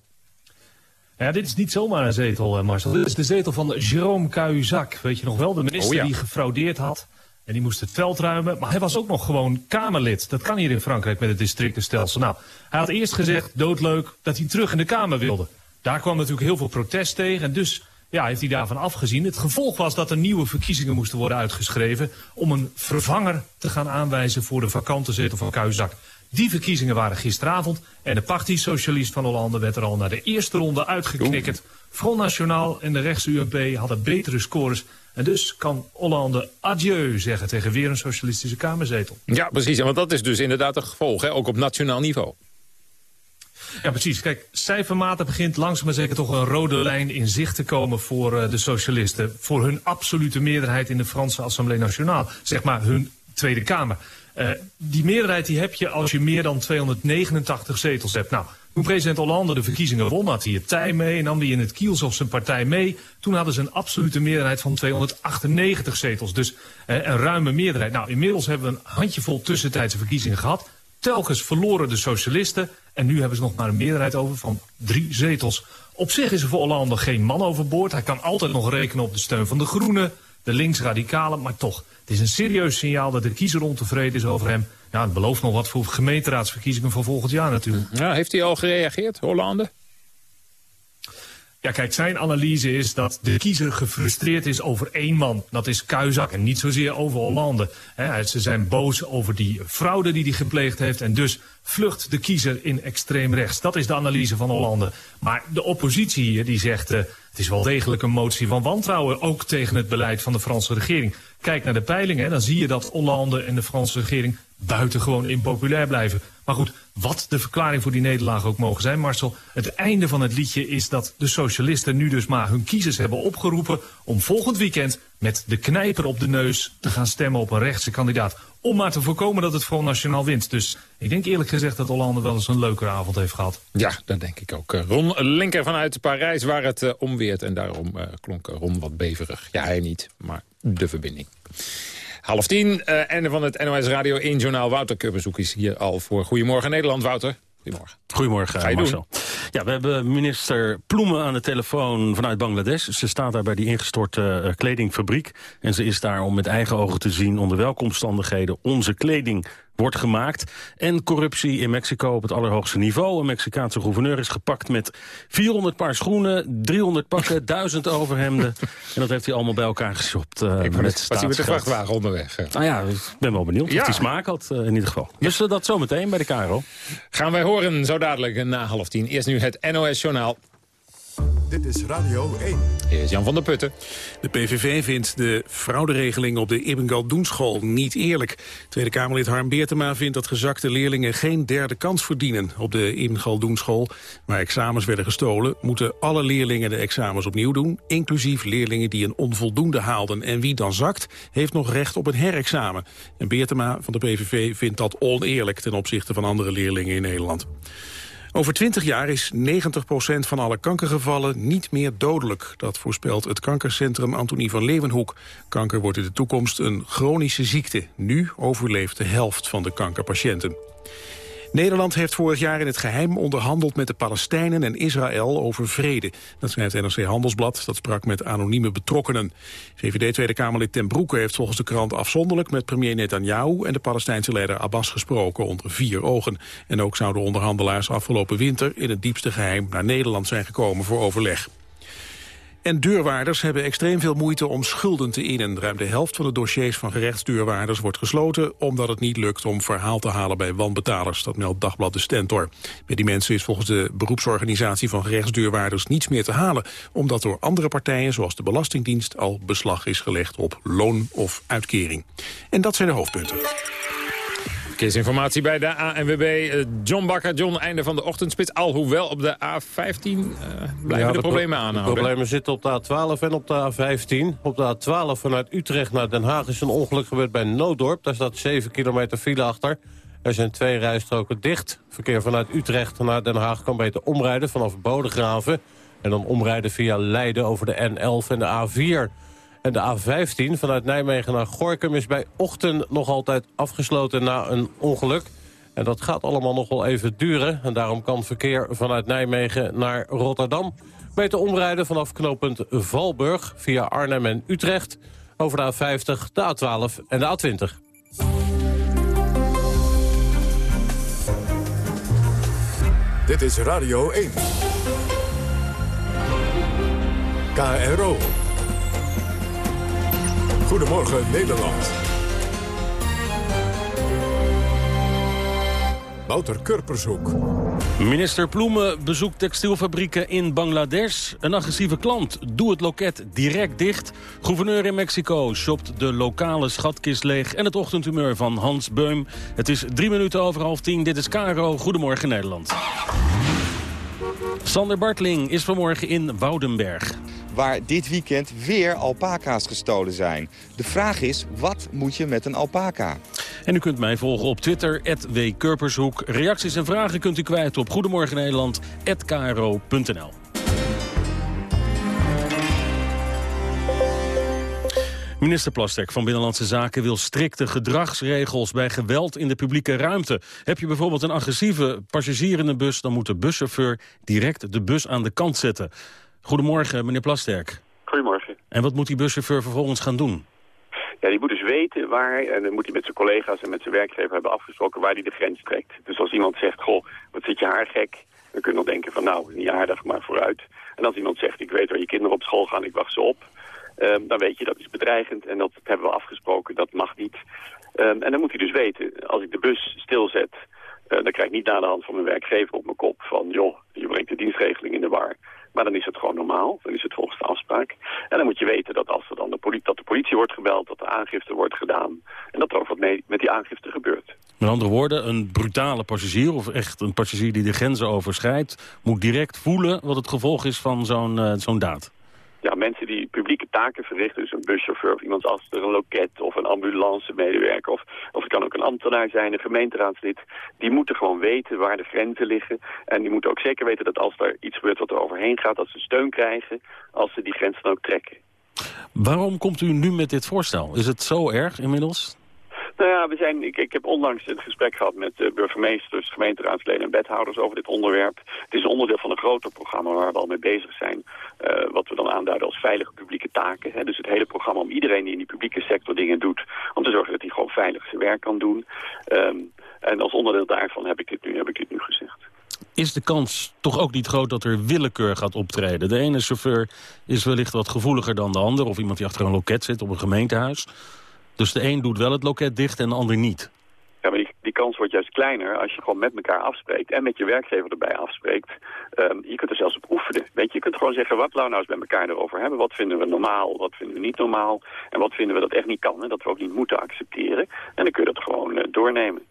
Ja, dit is niet zomaar een zetel, eh, Marcel. Dit is de zetel van Jérôme Cahuzac. Weet je nog wel, de minister Oh ja. die gefraudeerd had. En die moest het veld ruimen. Maar hij was ook nog gewoon Kamerlid. Dat kan hier in Frankrijk met het districtenstelsel. Nou, hij had eerst gezegd, doodleuk, dat hij terug in de Kamer wilde. Daar kwam natuurlijk heel veel protest tegen. En dus ja, heeft hij daarvan afgezien. Het gevolg was dat er nieuwe verkiezingen moesten worden uitgeschreven... om een vervanger te gaan aanwijzen voor de vakante zetel van Cahuzac. Die verkiezingen waren gisteravond en de Parti Socialist van Hollande werd er al naar de eerste ronde uitgeknikkerd. Front National en de rechts-UMP hadden betere scores. En dus kan Hollande adieu zeggen tegen weer een socialistische kamerzetel. Ja, precies. En want dat is dus inderdaad een gevolg, hè? ook op nationaal niveau. Ja, precies. Kijk, cijfermatig begint langzaam maar zeker toch een rode lijn in zicht te komen voor eh, de socialisten. Voor hun absolute meerderheid in de Franse Assemblée Nationale. Zeg maar hun Tweede Kamer. Eh, die meerderheid die heb je als je meer dan 289 zetels hebt. Nou, toen president Hollande de verkiezingen won, had hij het tij mee... nam hij in het kielzof zijn partij mee. Toen hadden ze een absolute meerderheid van 298 zetels. Dus eh, een ruime meerderheid. Nou, inmiddels hebben we een handjevol tussentijdse verkiezingen gehad. Telkens verloren de socialisten. En nu hebben ze nog maar een meerderheid over van drie zetels. Op zich is er voor Hollande geen man overboord. Hij kan altijd nog rekenen op de steun van de Groenen, de linksradicalen. Maar toch, het is een serieus signaal dat de kiezer ontevreden is over hem. Ja, het belooft nog wat voor gemeenteraadsverkiezingen van volgend jaar natuurlijk. Ja, heeft hij al gereageerd, Hollande? Ja, kijk, zijn analyse is dat de kiezer gefrustreerd is over één man. Dat is Kuizak en niet zozeer over Hollande. Ze zijn boos over die fraude die hij gepleegd heeft. En dus vlucht de kiezer in extreem rechts. Dat is de analyse van Hollande. Maar de oppositie hier die zegt... eh, het is wel degelijk een motie van wantrouwen... ook tegen het beleid van de Franse regering. Kijk naar de peilingen, dan zie je dat Hollande en de Franse regering... buitengewoon impopulair blijven. Maar goed, wat de verklaring voor die nederlaag ook mogen zijn, Marcel... het einde van het liedje is dat de socialisten nu dus maar hun kiezers hebben opgeroepen... om volgend weekend met de knijper op de neus te gaan stemmen op een rechtse kandidaat. Om maar te voorkomen dat het Front Nationaal wint. Dus ik denk eerlijk gezegd dat Hollande wel eens een leukere avond heeft gehad. Ja, dat denk ik ook. Eh, Ron Linker vanuit Parijs waar het eh, omweert. En daarom eh, klonk Ron wat beverig. Ja, hij niet, maar de verbinding. Half tien, eh, einde van het NOS Radio 1 Journaal. Wouter Kurbezoek is hier al voor Goedemorgen Nederland. Wouter, goedemorgen. Goedemorgen, Ga je Marcel. Ja, we hebben minister Ploemen aan de telefoon vanuit Bangladesh. Ze staat daar bij die ingestorte eh, kledingfabriek. En ze is daar om met eigen ogen te zien onder welke omstandigheden onze kleding wordt gemaakt. En corruptie in Mexico op het allerhoogste niveau. Een Mexicaanse gouverneur is gepakt met 400 paar schoenen, 300 pakken, [LAUGHS] 1000 overhemden. En dat heeft hij allemaal bij elkaar geshopt. eh, Ik met was hij met de vrachtwagen onderweg? Nou ja, ik ben wel benieuwd Ja. of die smaak had eh, in ieder geval. Dus eh, dat zometeen bij de KRO. Gaan wij horen zo dadelijk na half tien. Eerst nu het NOS Journaal. Dit is Radio 1. Hier is Jan van der Putten. De PVV vindt de frauderegeling op de Ibn Galdoenschool niet eerlijk. Tweede Kamerlid Harm Beertema vindt dat gezakte leerlingen geen derde kans verdienen. Op de Ibn Galdoenschool, waar examens werden gestolen, moeten alle leerlingen de examens opnieuw doen, inclusief leerlingen die een onvoldoende haalden. En wie dan zakt, heeft nog recht op een herexamen. En Beertema van de PVV vindt dat oneerlijk ten opzichte van andere leerlingen in Nederland. Over 20 jaar is 90% van alle kankergevallen niet meer dodelijk. Dat voorspelt het kankercentrum Antonie van Leeuwenhoek. Kanker wordt in de toekomst een chronische ziekte. Nu overleeft de helft van de kankerpatiënten. Nederland heeft vorig jaar in het geheim onderhandeld met de Palestijnen en Israël over vrede. Dat schrijft NRC Handelsblad, dat sprak met anonieme betrokkenen. VVD Tweede Kamerlid Ten Broeke heeft volgens de krant afzonderlijk met premier Netanyahu en de Palestijnse leider Abbas gesproken onder vier ogen. En ook zouden onderhandelaars afgelopen winter in het diepste geheim naar Nederland zijn gekomen voor overleg. En deurwaarders hebben extreem veel moeite om schulden te innen. Ruim de helft van de dossiers van gerechtsdeurwaarders wordt gesloten... omdat het niet lukt om verhaal te halen bij wanbetalers. Dat meldt Dagblad de Stentor. Bij die mensen is volgens de beroepsorganisatie van gerechtsdeurwaarders niets meer te halen... omdat door andere partijen, zoals de Belastingdienst... al beslag is gelegd op loon of uitkering. En dat zijn de hoofdpunten. Verkeersinformatie bij de ANWB. Eh, John Bakker, John, einde van de ochtendspits. Alhoewel op de A15 eh, blijven de, pro- problemen De aanhouden. problemen zitten op de A12 en op de A15. Op de A12 vanuit Utrecht naar Den Haag is een ongeluk gebeurd bij Noodorp. Daar staat 7 kilometer file achter. Er zijn twee rijstroken dicht. Verkeer vanuit Utrecht naar Den Haag kan beter omrijden vanaf Bodegraven. En dan omrijden via Leiden over de N11 en de A4. En de A15 vanuit Nijmegen naar Gorkum is bij ochtend nog altijd afgesloten na een ongeluk. En dat gaat allemaal nog wel even duren. En daarom kan verkeer vanuit Nijmegen naar Rotterdam... beter omrijden vanaf knooppunt Valburg via Arnhem en Utrecht... over de A50, de A12 en de A20. Dit is Radio 1. KRO. Goedemorgen Nederland. Wouter Kurpershoek. Minister Ploemen bezoekt textielfabrieken in Bangladesh. Een agressieve klant. Doe het loket direct dicht. Gouverneur in Mexico shopt de lokale schatkist leeg. En het ochtendhumeur van Hans Beum. Het is drie minuten over half tien. Dit is Caro. Goedemorgen Nederland. Sander Bartling is vanmorgen in Woudenberg. waar dit weekend weer alpaca's gestolen zijn. De vraag is, wat moet je met een alpaca? En u kunt mij volgen op Twitter, @wkurpershoek. Reacties en vragen kunt u kwijt op Goedemorgen Minister Plasterk van Binnenlandse Zaken wil strikte gedragsregels bij geweld in de publieke ruimte. Heb je bijvoorbeeld een agressieve passagier in de bus, dan moet de buschauffeur direct de bus aan de kant zetten. Goedemorgen, meneer Plasterk. Goedemorgen. En wat moet die buschauffeur vervolgens gaan doen? Ja, die moet dus weten waar, en dan moet hij met zijn collega's en met zijn werkgever hebben afgesproken waar hij de grens trekt. Dus als iemand zegt, goh, wat zit je haar gek, dan kun je nog denken van nou, niet aardig, maar vooruit. En als iemand zegt, ik weet waar je kinderen op school gaan, ik wacht ze op, ehm, dan weet je dat is bedreigend en dat hebben we afgesproken, dat mag niet. Ehm, en dan moet hij dus weten, als ik de bus stilzet, eh, dan krijg ik niet na de hand van mijn werkgever op mijn kop van, joh, je brengt de dienstregeling in de war. Maar dan is het gewoon normaal, dan is het volgens de afspraak. En dan moet je weten dat als er dan de politie, dat de politie wordt gebeld, dat de aangifte wordt gedaan. En dat er ook wat mee met die aangifte gebeurt. Met andere woorden, een brutale passagier of echt een passagier die de grenzen overschrijdt... moet direct voelen wat het gevolg is van zo'n eh, zo'n daad. Ja, mensen die publieke taken verrichten, dus een buschauffeur of iemand als er een loket of een ambulancemedewerker of, of het kan ook een ambtenaar zijn, een gemeenteraadslid, die moeten gewoon weten waar de grenzen liggen. En die moeten ook zeker weten dat als er iets gebeurt wat er overheen gaat, dat ze steun krijgen als ze die grens dan ook trekken. Waarom komt u nu met dit voorstel? Is het zo erg inmiddels? Nou ja, we zijn, ik, ik heb onlangs een gesprek gehad met uh, burgemeesters, gemeenteraadsleden en wethouders over dit onderwerp. Het is een onderdeel van een groter programma waar we al mee bezig zijn. Uh, wat we dan aanduiden als veilige publieke taken. Hè. Dus het hele programma om iedereen die in die publieke sector dingen doet, om te zorgen dat hij gewoon veilig zijn werk kan doen. Um, en als onderdeel daarvan heb ik dit nu, heb ik dit nu gezegd. Is de kans toch ook niet groot dat er willekeur gaat optreden? De ene chauffeur is wellicht wat gevoeliger dan de ander... of iemand die achter een loket zit op een gemeentehuis. Dus de een doet wel het loket dicht en de ander niet. Ja, maar die, die kans wordt juist kleiner als je gewoon met elkaar afspreekt en met je werkgever erbij afspreekt. Ehm, je kunt er zelfs op oefenen. Weet je, je kunt gewoon zeggen, wat laten we nou eens met elkaar erover hebben. Wat vinden we normaal, wat vinden we niet normaal en wat vinden we dat echt niet kan en dat we ook niet moeten accepteren. En dan kun je dat gewoon eh, doornemen.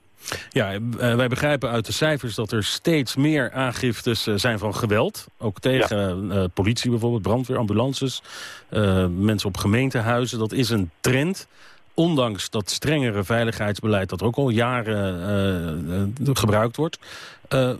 Ja, eh, wij begrijpen uit de cijfers dat er steeds meer aangiftes eh, zijn van geweld. Ook tegen politie bijvoorbeeld, brandweer, ambulances, mensen op gemeentehuizen. Dat is een trend. Ondanks dat strengere veiligheidsbeleid dat ook al jaren eh, eh, gebruikt wordt. Eh,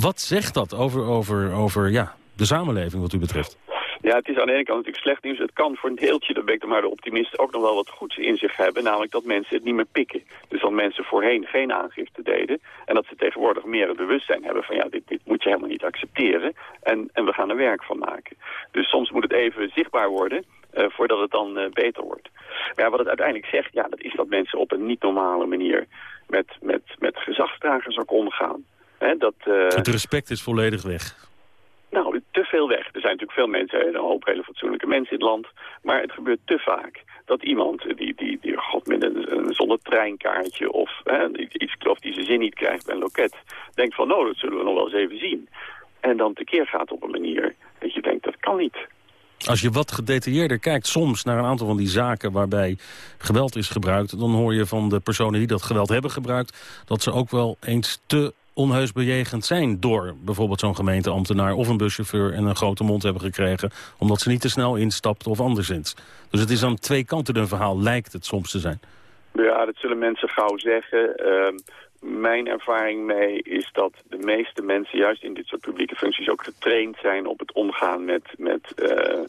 wat zegt dat over, over, over ja, de samenleving wat u betreft? Ja, het is aan de ene kant natuurlijk slecht nieuws. Het kan voor een deeltje, dat ben ik maar de optimist, ook nog wel wat goeds in zich hebben. Namelijk dat mensen het niet meer pikken. Dus dat mensen voorheen geen aangifte deden. En dat ze tegenwoordig meer het bewustzijn hebben van ja, dit, dit moet je helemaal niet accepteren. En, en we gaan er werk van maken. Dus soms moet het even zichtbaar worden. Eh, voordat het dan eh, beter wordt. Maar ja, wat het uiteindelijk zegt, ja, dat is dat mensen op een niet normale manier met, met, met gezagsdragers ook omgaan. Hè, dat, eh, Het respect is volledig weg. nou, te veel weg. Er zijn natuurlijk veel mensen, een hoop hele fatsoenlijke mensen in het land. Maar het gebeurt te vaak dat iemand die, die, die god, met een, een zonder treinkaartje of hè, iets of die zijn zin niet krijgt bij een loket, denkt van nou, dat zullen we nog wel eens even zien. En dan tekeer gaat op een manier dat je denkt, dat kan niet. Als je wat gedetailleerder kijkt soms naar een aantal van die zaken waarbij geweld is gebruikt... dan hoor je van de personen die dat geweld hebben gebruikt... dat ze ook wel eens te onheus bejegend zijn door bijvoorbeeld zo'n gemeenteambtenaar... of een buschauffeur en een grote mond hebben gekregen... omdat ze niet te snel instapt of anderszins. Dus het is aan twee kanten een verhaal, lijkt het soms te zijn. Ja, dat zullen mensen gauw zeggen. Ehm, mijn ervaring mee is dat de meeste mensen juist in dit soort publieke functies ook getraind zijn op het omgaan met, met, eh,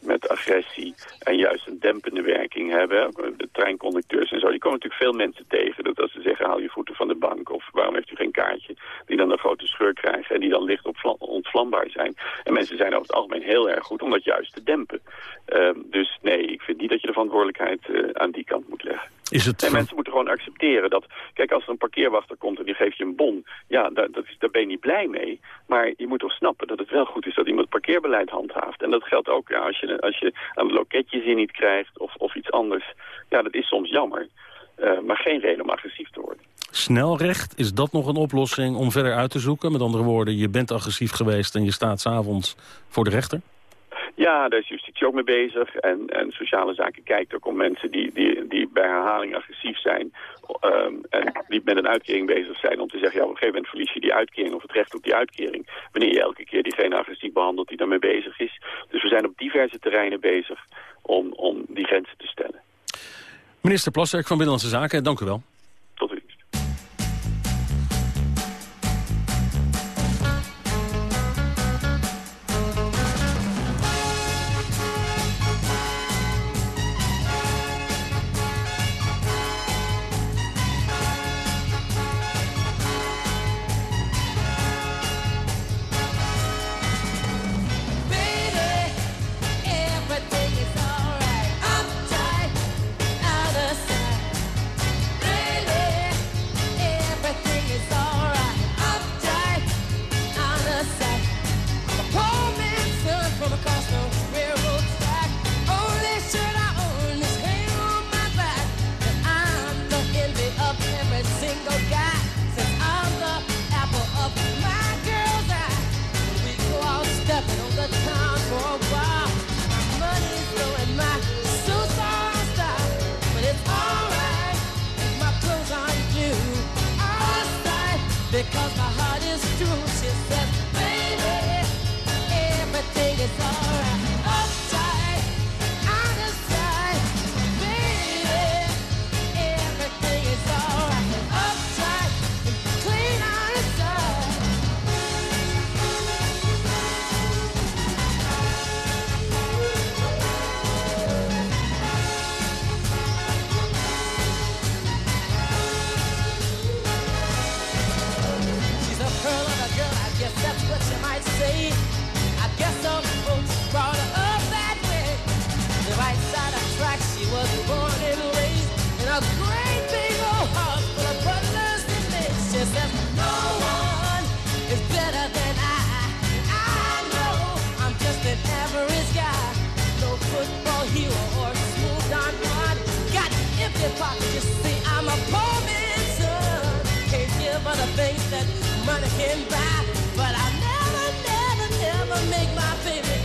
met agressie en juist een dempende werking hebben. De treinconducteurs en zo, die komen natuurlijk veel mensen tegen. Dat als ze zeggen haal je voeten van de bank of waarom heeft u geen kaartje, die dan een grote scheur krijgen en die dan licht ontvlambaar zijn. En mensen zijn over het algemeen heel erg goed om dat juist te dempen. Ehm, dus nee, ik vind niet dat je de verantwoordelijkheid eh, aan die kant moet leggen. Is het Nee, mensen moeten gewoon accepteren dat... Kijk, als er een parkeerwachter komt en die geeft je een bon... ja, daar, dat is, daar ben je niet blij mee. Maar je moet toch snappen dat het wel goed is dat iemand parkeerbeleid handhaaft. En dat geldt ook ja, als, je, als je aan het loketje zin niet krijgt of, of iets anders. Ja, dat is soms jammer. Eh, maar geen reden om agressief te worden. Snelrecht, is dat nog een oplossing om verder uit te zoeken? Met andere woorden, je bent agressief geweest en je staat s'avonds voor de rechter? Ja, daar is justitie ook mee bezig. En, en sociale zaken kijkt ook om mensen die, die, die bij herhaling agressief zijn... ehm, en die met een uitkering bezig zijn om te zeggen... ja, op een gegeven moment verlies je die uitkering of het recht op die uitkering... wanneer je elke keer diegene agressief behandelt die daarmee bezig is. Dus we zijn op diverse terreinen bezig om, om die grenzen te stellen. Minister Plasterk van Binnenlandse Zaken, dank u wel. Because my heart is true. I'm a poor man's son. Can't give the things that money can buy. But I never, never, never make my baby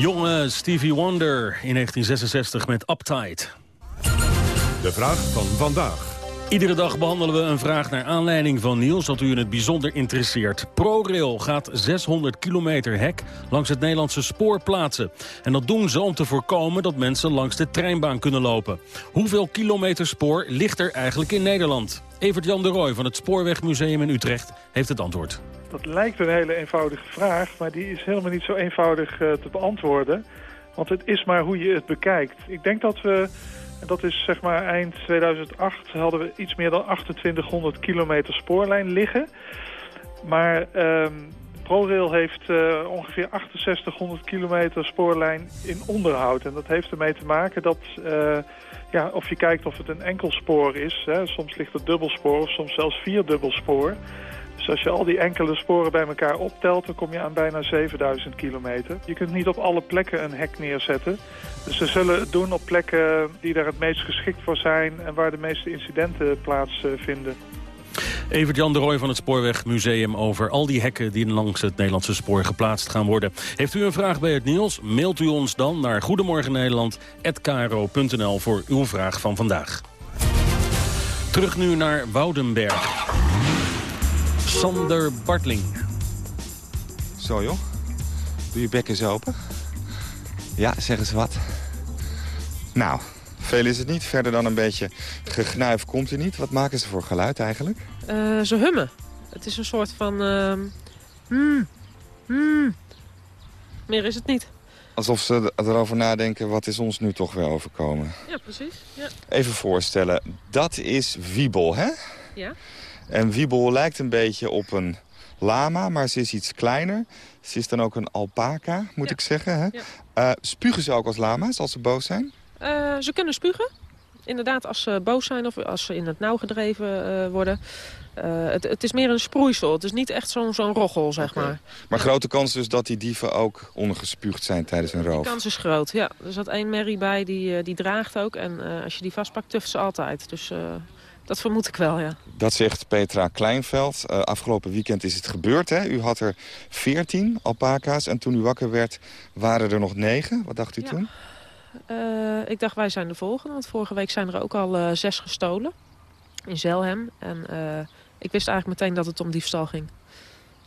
jonge Stevie Wonder in 1966 met Uptight. De vraag van vandaag. Iedere dag behandelen we een vraag naar aanleiding van nieuws dat u in het bijzonder interesseert. ProRail gaat 600 kilometer hek langs het Nederlandse spoor plaatsen. En dat doen ze om te voorkomen dat mensen langs de treinbaan kunnen lopen. Hoeveel kilometer spoor ligt er eigenlijk in Nederland? Evert-Jan de Rooij van het Spoorwegmuseum in Utrecht heeft het antwoord. Dat lijkt een hele eenvoudige vraag, maar die is helemaal niet zo eenvoudig eh, te beantwoorden. Want het is maar hoe je het bekijkt. Ik denk dat we, en dat is zeg maar eind 2008, hadden we iets meer dan 2800 kilometer spoorlijn liggen. Maar ehm, ProRail heeft eh, ongeveer 6800 kilometer spoorlijn in onderhoud. En dat heeft ermee te maken dat, eh, ja, of je kijkt of het een enkel spoor is. Hè, soms ligt het dubbelspoor of soms zelfs vier dubbelspoor. Dus als je al die enkele sporen bij elkaar optelt, dan kom je aan bijna 7000 kilometer. Je kunt niet op alle plekken een hek neerzetten. Dus ze zullen het doen op plekken die daar het meest geschikt voor zijn en waar de meeste incidenten plaatsvinden. Evert-Jan de Rooij van het Spoorwegmuseum over al die hekken die langs het Nederlandse spoor geplaatst gaan worden. Heeft u een vraag bij het nieuws? Mailt u ons dan naar goedemorgennederland.kro.nl voor uw vraag van vandaag. Terug nu naar Woudenberg. Sander Bartling. Zo joh. Doe je bek eens open. Ja, zeg eens wat. Nou, veel is het niet. Verder dan een beetje gegnuif komt er niet. Wat maken ze voor geluid eigenlijk? Eh, ze hummen. Het is een soort van... hmm, hmm. Meer is het niet. Alsof ze erover nadenken, wat is ons nu toch weer overkomen? Ja, precies. Ja. Even voorstellen, dat is Wiebel, hè? ja. En Wiebel lijkt een beetje op een lama, maar ze is iets kleiner. Ze is dan ook een alpaca, moet ik zeggen. Hè? Ja. Eh, spugen ze ook als lama's, als ze boos zijn? Eh, ze kunnen spugen. Inderdaad, als ze boos zijn of als ze in het nauw gedreven eh, worden. Eh, het, het is meer een sproeisel. Het is niet echt zo'n zo'n roggel, zeg maar. Maar grote kans dus dat die dieven ook ondergespuugd zijn tijdens een De roof. kans is groot, ja. Er zat één merrie bij, die, die draagt ook. En als je die vastpakt, tuft ze altijd. Dus dat vermoed ik wel, ja. Dat zegt Petra Kleinveld. Afgelopen weekend is het gebeurd. Hè? U had er 14 alpaca's en toen u wakker werd waren er nog 9. Wat dacht u toen? Eh, ik dacht, wij zijn de volgende. Want vorige week zijn er ook al eh, zes gestolen. In Zelhem. En eh, ik wist eigenlijk meteen dat het om diefstal ging.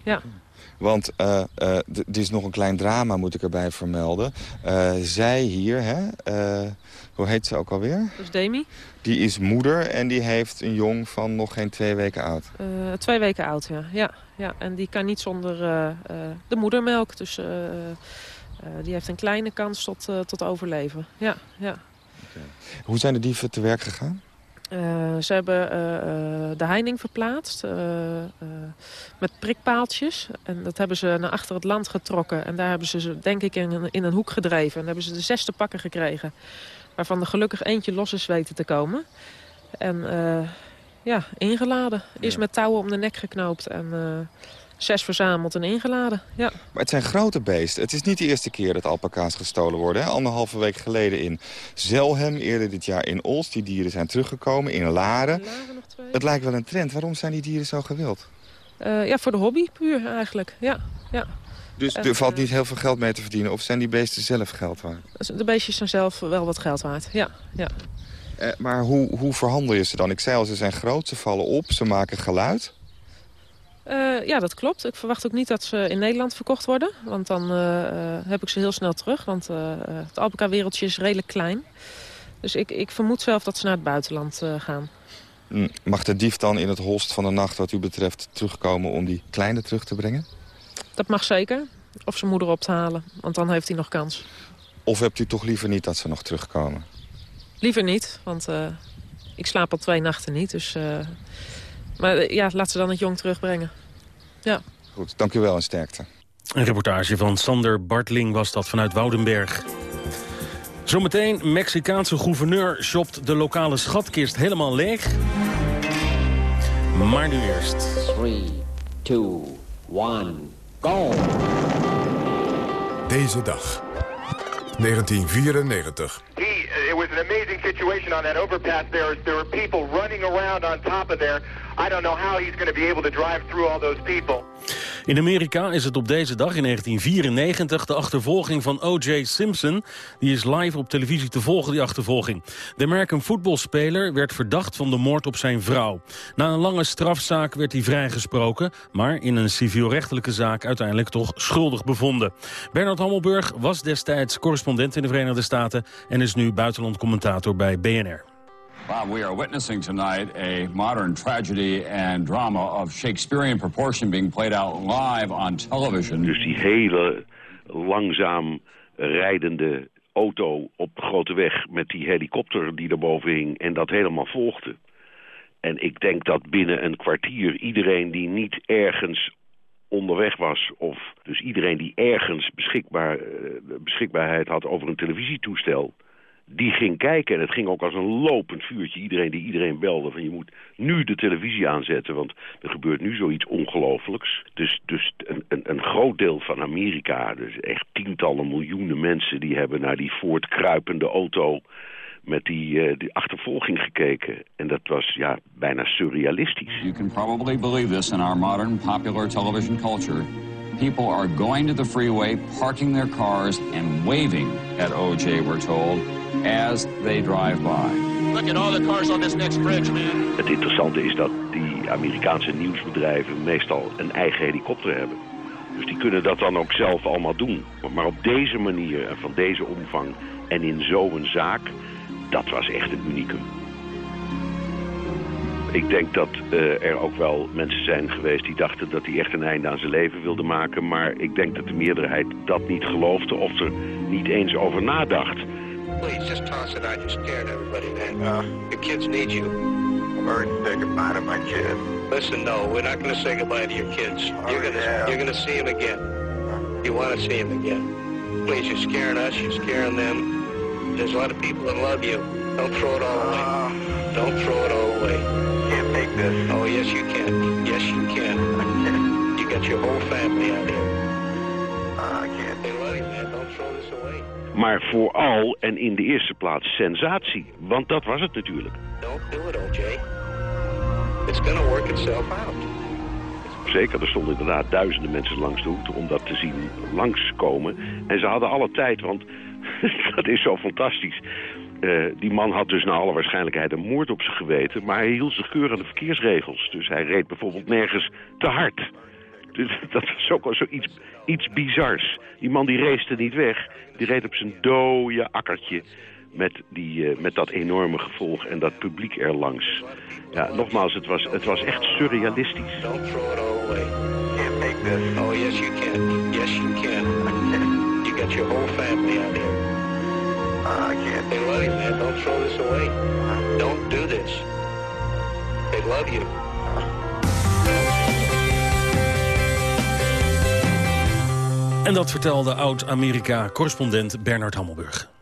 Ja. Want er is nog een klein drama, moet ik erbij vermelden. Zij hier, hè, hoe heet ze ook alweer? Dus Demi, Die is moeder en die heeft een jong van nog geen twee weken oud. twee weken oud, ja. ja, ja. En die kan niet zonder de moedermelk. Dus die heeft een kleine kans tot, eh, tot overleven. Ja, ja. Hoe zijn de dieven te werk gegaan? Eh, ze hebben eh, eh, de heining verplaatst eh, eh, met prikpaaltjes. En dat hebben ze naar achter het land getrokken. En daar hebben ze ze denk ik in een, in een hoek gedreven. En daar hebben ze de zes te pakken gekregen. Waarvan er gelukkig eentje los is weten te komen. En eh, ja, ingeladen. Eerst met touwen om de nek geknoopt. En eh, zes verzameld en ingeladen. Ja. Maar het zijn grote beesten. Het is niet de eerste keer dat alpaca's gestolen worden. Hè? Anderhalve week geleden in Zelhem, eerder dit jaar in Ols. Die dieren zijn teruggekomen, in Laren. Het lijkt wel een trend. Waarom zijn die dieren zo gewild? Eh, ja, voor de hobby puur eigenlijk. Ja, ja. Dus En, er valt eh, niet heel veel geld mee te verdienen. Of zijn die beesten zelf geld waard? De beestjes zijn zelf wel wat geld waard. Ja, ja. Eh, maar hoe, hoe verhandel je ze dan? Ik zei al, ze zijn groot, ze vallen op, ze maken geluid. Eh, ja, dat klopt. Ik verwacht ook niet dat ze in Nederland verkocht worden. Want dan eh, eh, heb ik ze heel snel terug. Want het alpaca-wereldje is redelijk klein. Dus ik, ik vermoed zelf dat ze naar het buitenland gaan. Hm, Mag de dief dan in het holst van de nacht wat u betreft terugkomen om die kleine terug te brengen? Dat mag zeker. Of zijn moeder op te halen. Want dan heeft hij nog kans. Of hebt u toch liever niet dat ze nog terugkomen? Liever niet, want ik slaap al twee nachten niet. Dus, maar eh, ja, laat ze dan het jong terugbrengen. Ja. Goed, dank u wel en sterkte. Een reportage van Sander Bartling was dat vanuit Woudenberg. Zometeen, Mexicaanse gouverneur shopt de lokale schatkist helemaal leeg. Maar nu eerst. 3, 2, 1, go! Deze dag. 1994. He, uh, it was an amazing situation on that overpass. There, there were people running around on top of there. I don't know how he's going to be able to drive through all those people. In Amerika is het op deze dag in 1994 de achtervolging van O.J. Simpson. Die is live op televisie te volgen, die achtervolging. De American voetbalspeler werd verdacht van de moord op zijn vrouw. Na een lange strafzaak werd hij vrijgesproken... maar in een civielrechtelijke zaak uiteindelijk toch schuldig bevonden. Bernard Hammelburg was destijds correspondent in de Verenigde Staten... en is nu buitenlandcommentator bij BNR. Bob, we are witnessing tonight a modern tragedy and drama of Shakespearean proportion being played out live on television. Dus die hele langzaam rijdende auto op de grote weg met die helikopter die erboven hing en dat helemaal volgde. En ik denk dat binnen een kwartier iedereen die niet ergens onderweg was... of dus iedereen die ergens beschikbaar, eh, beschikbaarheid had over een televisietoestel... die ging kijken en het ging ook als een lopend vuurtje. Iedereen die iedereen belde van je moet nu de televisie aanzetten... want er gebeurt nu zoiets ongelooflijks. Dus, dus een, een, een groot deel van Amerika, dus echt tientallen miljoenen mensen... die hebben naar die voortkruipende auto met die, eh, die achtervolging gekeken. En dat was ja, bijna surrealistisch. You can probably believe this in our modern popular television culture. People are going to the freeway, parking their cars and waving at OJ, we're told, as they drive by. Look at all the cars on this next bridge, man. Het interessante is dat die Amerikaanse nieuwsbedrijven meestal een eigen helikopter hebben. Dus die kunnen dat dan ook zelf allemaal doen. Maar op deze manier en van deze omvang en in zo'n zaak, dat was echt een unicum. Ik denk dat eh, er ook wel mensen zijn geweest die dachten dat hij echt een einde aan zijn leven wilde maken. Maar ik denk dat de meerderheid dat niet geloofde of er niet eens over nadacht. Please, just toss it out. You scared everybody, man. Your kids need you. I'm already say goodbye to my kids. Listen, no, we're not going to say goodbye to your kids. you're going to you're to see them again. You want to see them again. Please, you're scaring us. You're scaring them. There's a lot of people that love you. Don't throw it all away. Don't throw it all away. Can't take this. Oh, yes, you can. Yes, you can. [LAUGHS] You got your whole family out here. I can't. They love you, man. Don't throw this away. Maar vooral en in de eerste plaats sensatie. Want dat was het natuurlijk. Don't do it, OJ. It's gonna work itself out. Zeker, er stonden inderdaad duizenden mensen langs de hoek om dat te zien langskomen. En ze hadden alle tijd, want [LAUGHS] dat is zo fantastisch. Eh, die man had dus naar alle waarschijnlijkheid een moord op zijn geweten... maar hij hield zich keurig aan de verkeersregels. Dus hij reed bijvoorbeeld nergens te hard. Dus [LAUGHS] dat was ook wel zoiets iets bizars. Die man die race niet weg. Die reed op zijn dode akkertje met, die, eh, met dat enorme gevolg en dat publiek erlangs. Ja, nogmaals, het was, het was echt surrealistisch. Don't throw it all away. Can't take this. Oh, yes, you can. Yes, you can. [LAUGHS] You got your whole family here. I can't. They love you, man. Don't throw this away. Don't do this. They love you. En dat vertelde oud-Amerika-correspondent Bernard Hammelburg.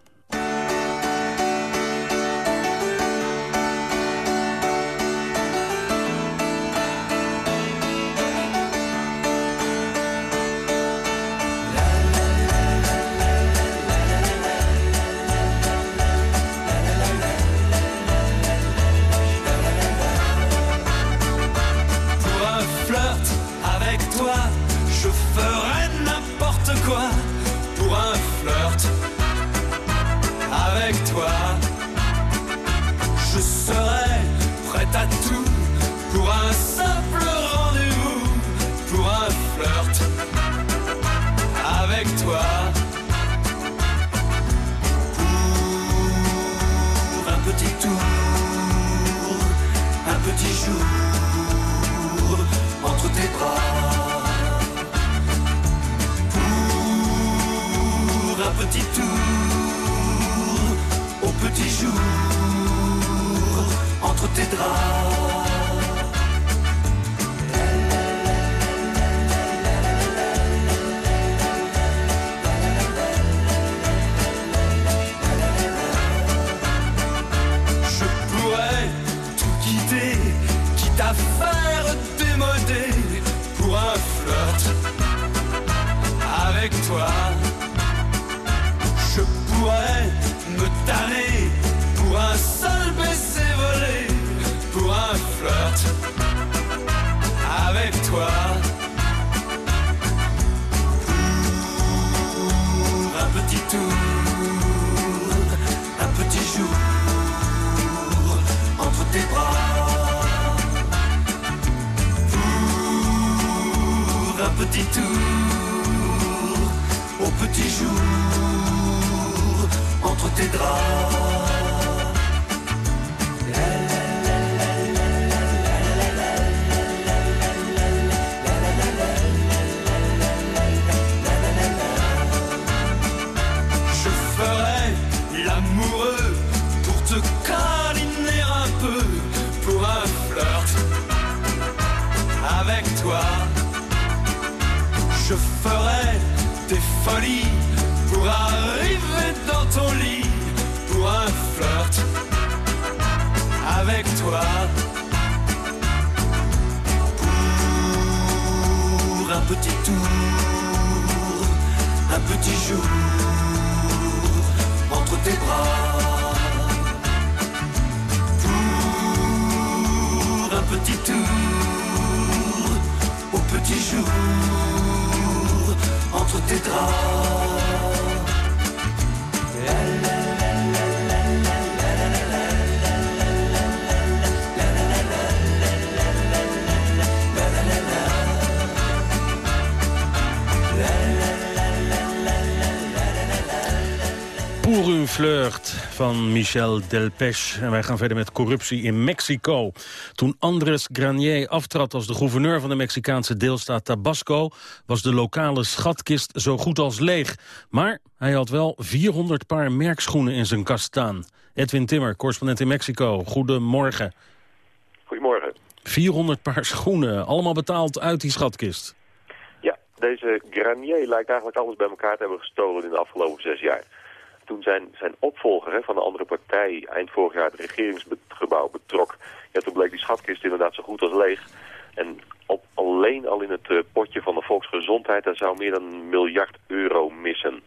Flirt van Michel Delpech. En wij gaan verder met corruptie in Mexico. Toen Andres Granier aftrad als de gouverneur van de Mexicaanse deelstaat Tabasco... was de lokale schatkist zo goed als leeg. Maar hij had wel 400 paar merkschoenen in zijn kast staan. Edwin Timmer, correspondent in Mexico. Goedemorgen. Goedemorgen. 400 paar schoenen, allemaal betaald uit die schatkist. Ja, deze Granier lijkt eigenlijk alles bij elkaar te hebben gestolen in de afgelopen zes jaar. Toen zijn, zijn opvolger van de andere partij eind vorig jaar het regeringsgebouw betrok, ja, toen bleek die schatkist inderdaad zo goed als leeg. En op, alleen al in het eh, potje van de volksgezondheid, daar zou meer dan een miljard euro missen.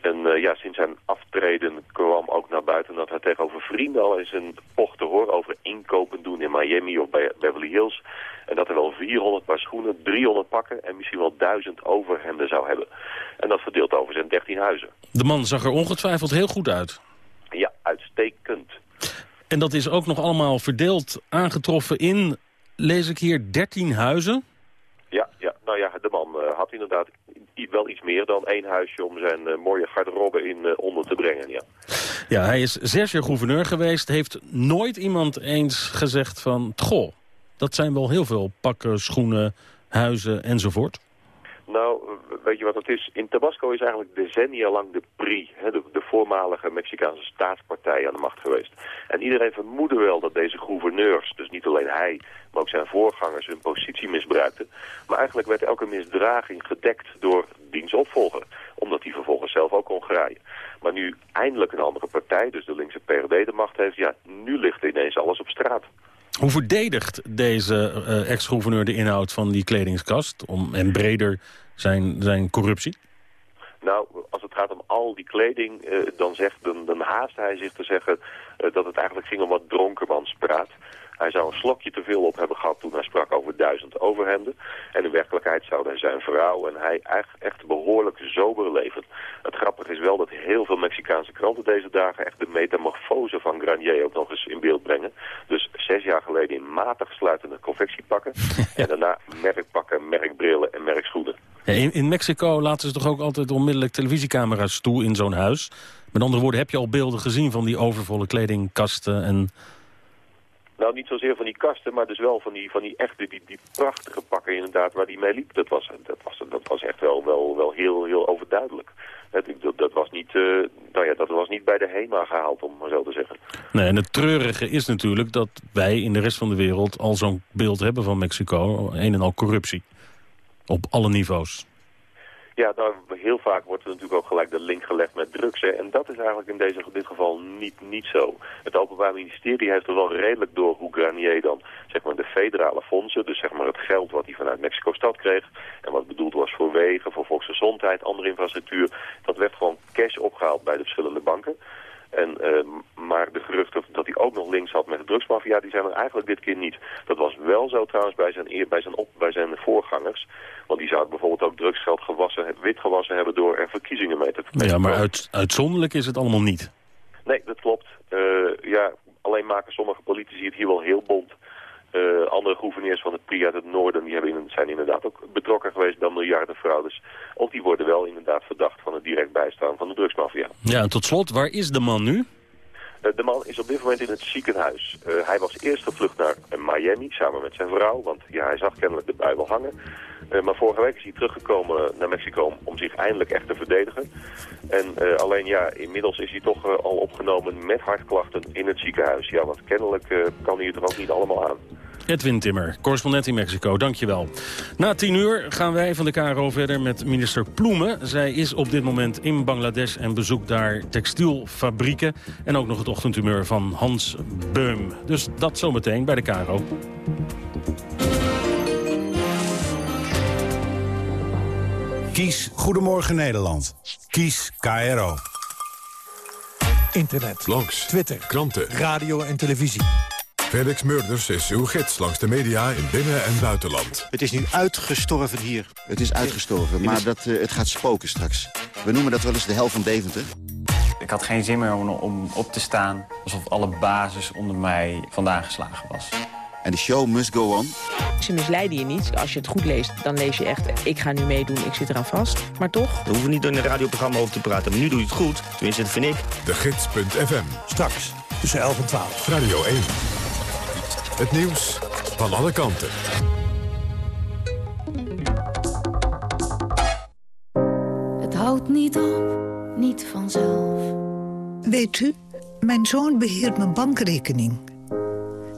En eh, ja, sinds zijn aftreden kwam ook naar buiten dat hij tegenover vrienden al eens een pocht hoor over inkopen doen in Miami of bij Beverly Hills. En dat hij wel 400 paar schoenen, 300 pakken en misschien wel 1000 overhemden zou hebben. En dat verdeeld over zijn 13 huizen. De man zag er ongetwijfeld heel goed uit. Ja, uitstekend. En dat is ook nog allemaal verdeeld aangetroffen in, lees ik hier, 13 huizen. Ja, ja, nou ja, de man eh, had inderdaad wel iets meer dan één huisje om zijn eh, mooie garderobe in eh, onder te brengen. Ja. Ja, hij is zes jaar gouverneur geweest. Heeft nooit iemand eens gezegd van... Goh, dat zijn wel heel veel pakken, schoenen, huizen enzovoort. Nou, weet je wat het is? In Tabasco is eigenlijk decennia lang de PRI, hè, de, voormalige Mexicaanse staatspartij, aan de macht geweest. En iedereen vermoedde wel dat deze gouverneurs, dus niet alleen hij, maar ook zijn voorgangers, hun positie misbruikten. Maar eigenlijk werd elke misdraging gedekt door diens opvolger, omdat hij vervolgens zelf ook kon graaien. Maar nu eindelijk een andere partij, dus de linkse PRD, de macht heeft, ja, nu ligt ineens alles op straat. Hoe verdedigt deze eh, ex-gouverneur de inhoud van die kledingskast... Om, en breder zijn, zijn corruptie? Nou, als het gaat om al die kleding, eh, dan, zegt, dan, haast hij zich te zeggen eh, dat het eigenlijk ging om wat dronkenmanspraat. Hij zou een slokje te veel op hebben gehad toen hij sprak over duizend overhemden. En in werkelijkheid zouden zijn vrouw en hij echt, echt behoorlijk sober leven. Het grappige is wel dat heel veel Mexicaanse kranten deze dagen echt de metamorfose van Granier ook nog eens in beeld brengen. Dus zes jaar geleden in matig sluitende confectiepakken. [LAUGHS] en daarna merkpakken, merkbrillen en merkschoenen. In, in Mexico laten ze toch ook altijd onmiddellijk televisiecamera's toe in zo'n huis? Met andere woorden, heb je al beelden gezien van die overvolle kledingkasten en... Nou, niet zozeer van die kasten, maar dus wel van die, van die echte, die, die prachtige pakken inderdaad waar die mee liep. Dat was, dat was, dat was echt wel, wel, wel heel, heel overduidelijk. Dat, dat, was niet, uh, nou ja, dat was niet bij de HEMA gehaald, om maar zo te zeggen. Nee, en het treurige is natuurlijk dat wij in de rest van de wereld... al zo'n beeld hebben van Mexico, een en al corruptie. Op alle niveaus. Ja, heel vaak wordt er natuurlijk ook gelijk de link gelegd met drugs. En dat is eigenlijk in deze, dit geval niet, niet zo. Het Openbaar Ministerie heeft er wel redelijk door hoe Granier dan zeg maar, de federale fondsen, dus zeg maar het geld wat hij vanuit Mexico-stad kreeg en wat bedoeld was voor wegen, voor volksgezondheid, andere infrastructuur, dat werd gewoon cash opgehaald bij de verschillende banken. En, uh, maar de geruchten dat hij ook nog links had met de drugsmafia, die zijn er eigenlijk dit keer niet. Dat was wel zo trouwens bij zijn, bij zijn, op, bij zijn voorgangers. Want die zouden bijvoorbeeld ook drugsgeld gewassen, wit gewassen hebben door er verkiezingen mee te Ja, maar uit, uitzonderlijk is het allemaal niet. Nee, dat klopt. Uh, ja, alleen maken sommige politici het hier wel heel bond. Uh, andere gouverneurs van het PRI uit het noorden die hebben in, zijn inderdaad ook betrokken geweest bij miljardenfraudes. Ook die worden wel inderdaad verdacht van het direct bijstaan van de drugsmafia. Ja, en tot slot, waar is de man nu? Uh, de man is op dit moment in het ziekenhuis. Uh, hij was eerst gevlucht naar Miami samen met zijn vrouw, want ja, hij zag kennelijk de bui wel hangen. Maar vorige week is hij teruggekomen naar Mexico om zich eindelijk echt te verdedigen. En alleen ja, inmiddels is hij toch al opgenomen met hartklachten in het ziekenhuis. Ja, want kennelijk kan hij het er ook niet allemaal aan. Edwin Timmer, correspondent in Mexico, dankjewel. Na tien uur gaan wij van de KRO verder met minister Ploemen. Zij is op dit moment in Bangladesh en bezoekt daar textielfabrieken. En ook nog het ochtendhumeur van Hans Beum. Dus dat zometeen bij de KRO. Kies Goedemorgen Nederland. Kies KRO. Internet, blogs, Twitter, kranten, radio en televisie. Felix Murders is uw gids langs de media in binnen- en buitenland. Het is nu uitgestorven hier. Het is uitgestorven, maar dat, uh, het gaat spoken straks. We noemen dat wel eens de hel van Deventer. Ik had geen zin meer om, om op te staan alsof alle basis onder mij vandaan geslagen was. En de show must go on. Ze misleiden je niet. Als je het goed leest, dan lees je echt... ik ga nu meedoen, ik zit eraan vast. Maar toch... We hoeven niet in een radioprogramma over te praten. Maar nu doe je het goed. Tenminste, dat vind ik. De Gids.fm. Straks, tussen 11 en 12. Radio 1. Het nieuws van alle kanten. Het houdt niet op, niet vanzelf. Weet u, mijn zoon beheert mijn bankrekening.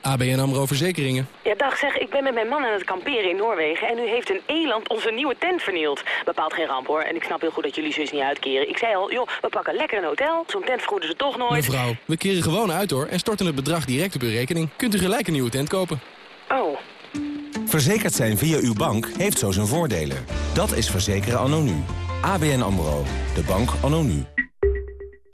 ABN AMRO Verzekeringen. Ja, dag zeg, ik ben met mijn man aan het kamperen in Noorwegen... en nu heeft een eland onze nieuwe tent vernield. Bepaalt geen ramp, hoor. En ik snap heel goed dat jullie zus niet uitkeren. Ik zei al, joh, we pakken lekker een hotel. Zo'n tent vergoeden ze toch nooit. Mevrouw, we keren gewoon uit, hoor. En storten het bedrag direct op uw rekening. Kunt u gelijk een nieuwe tent kopen. Oh. Verzekerd zijn via uw bank heeft zo zijn voordelen. Dat is verzekeren anno nu. ABN AMRO. De bank anno nu.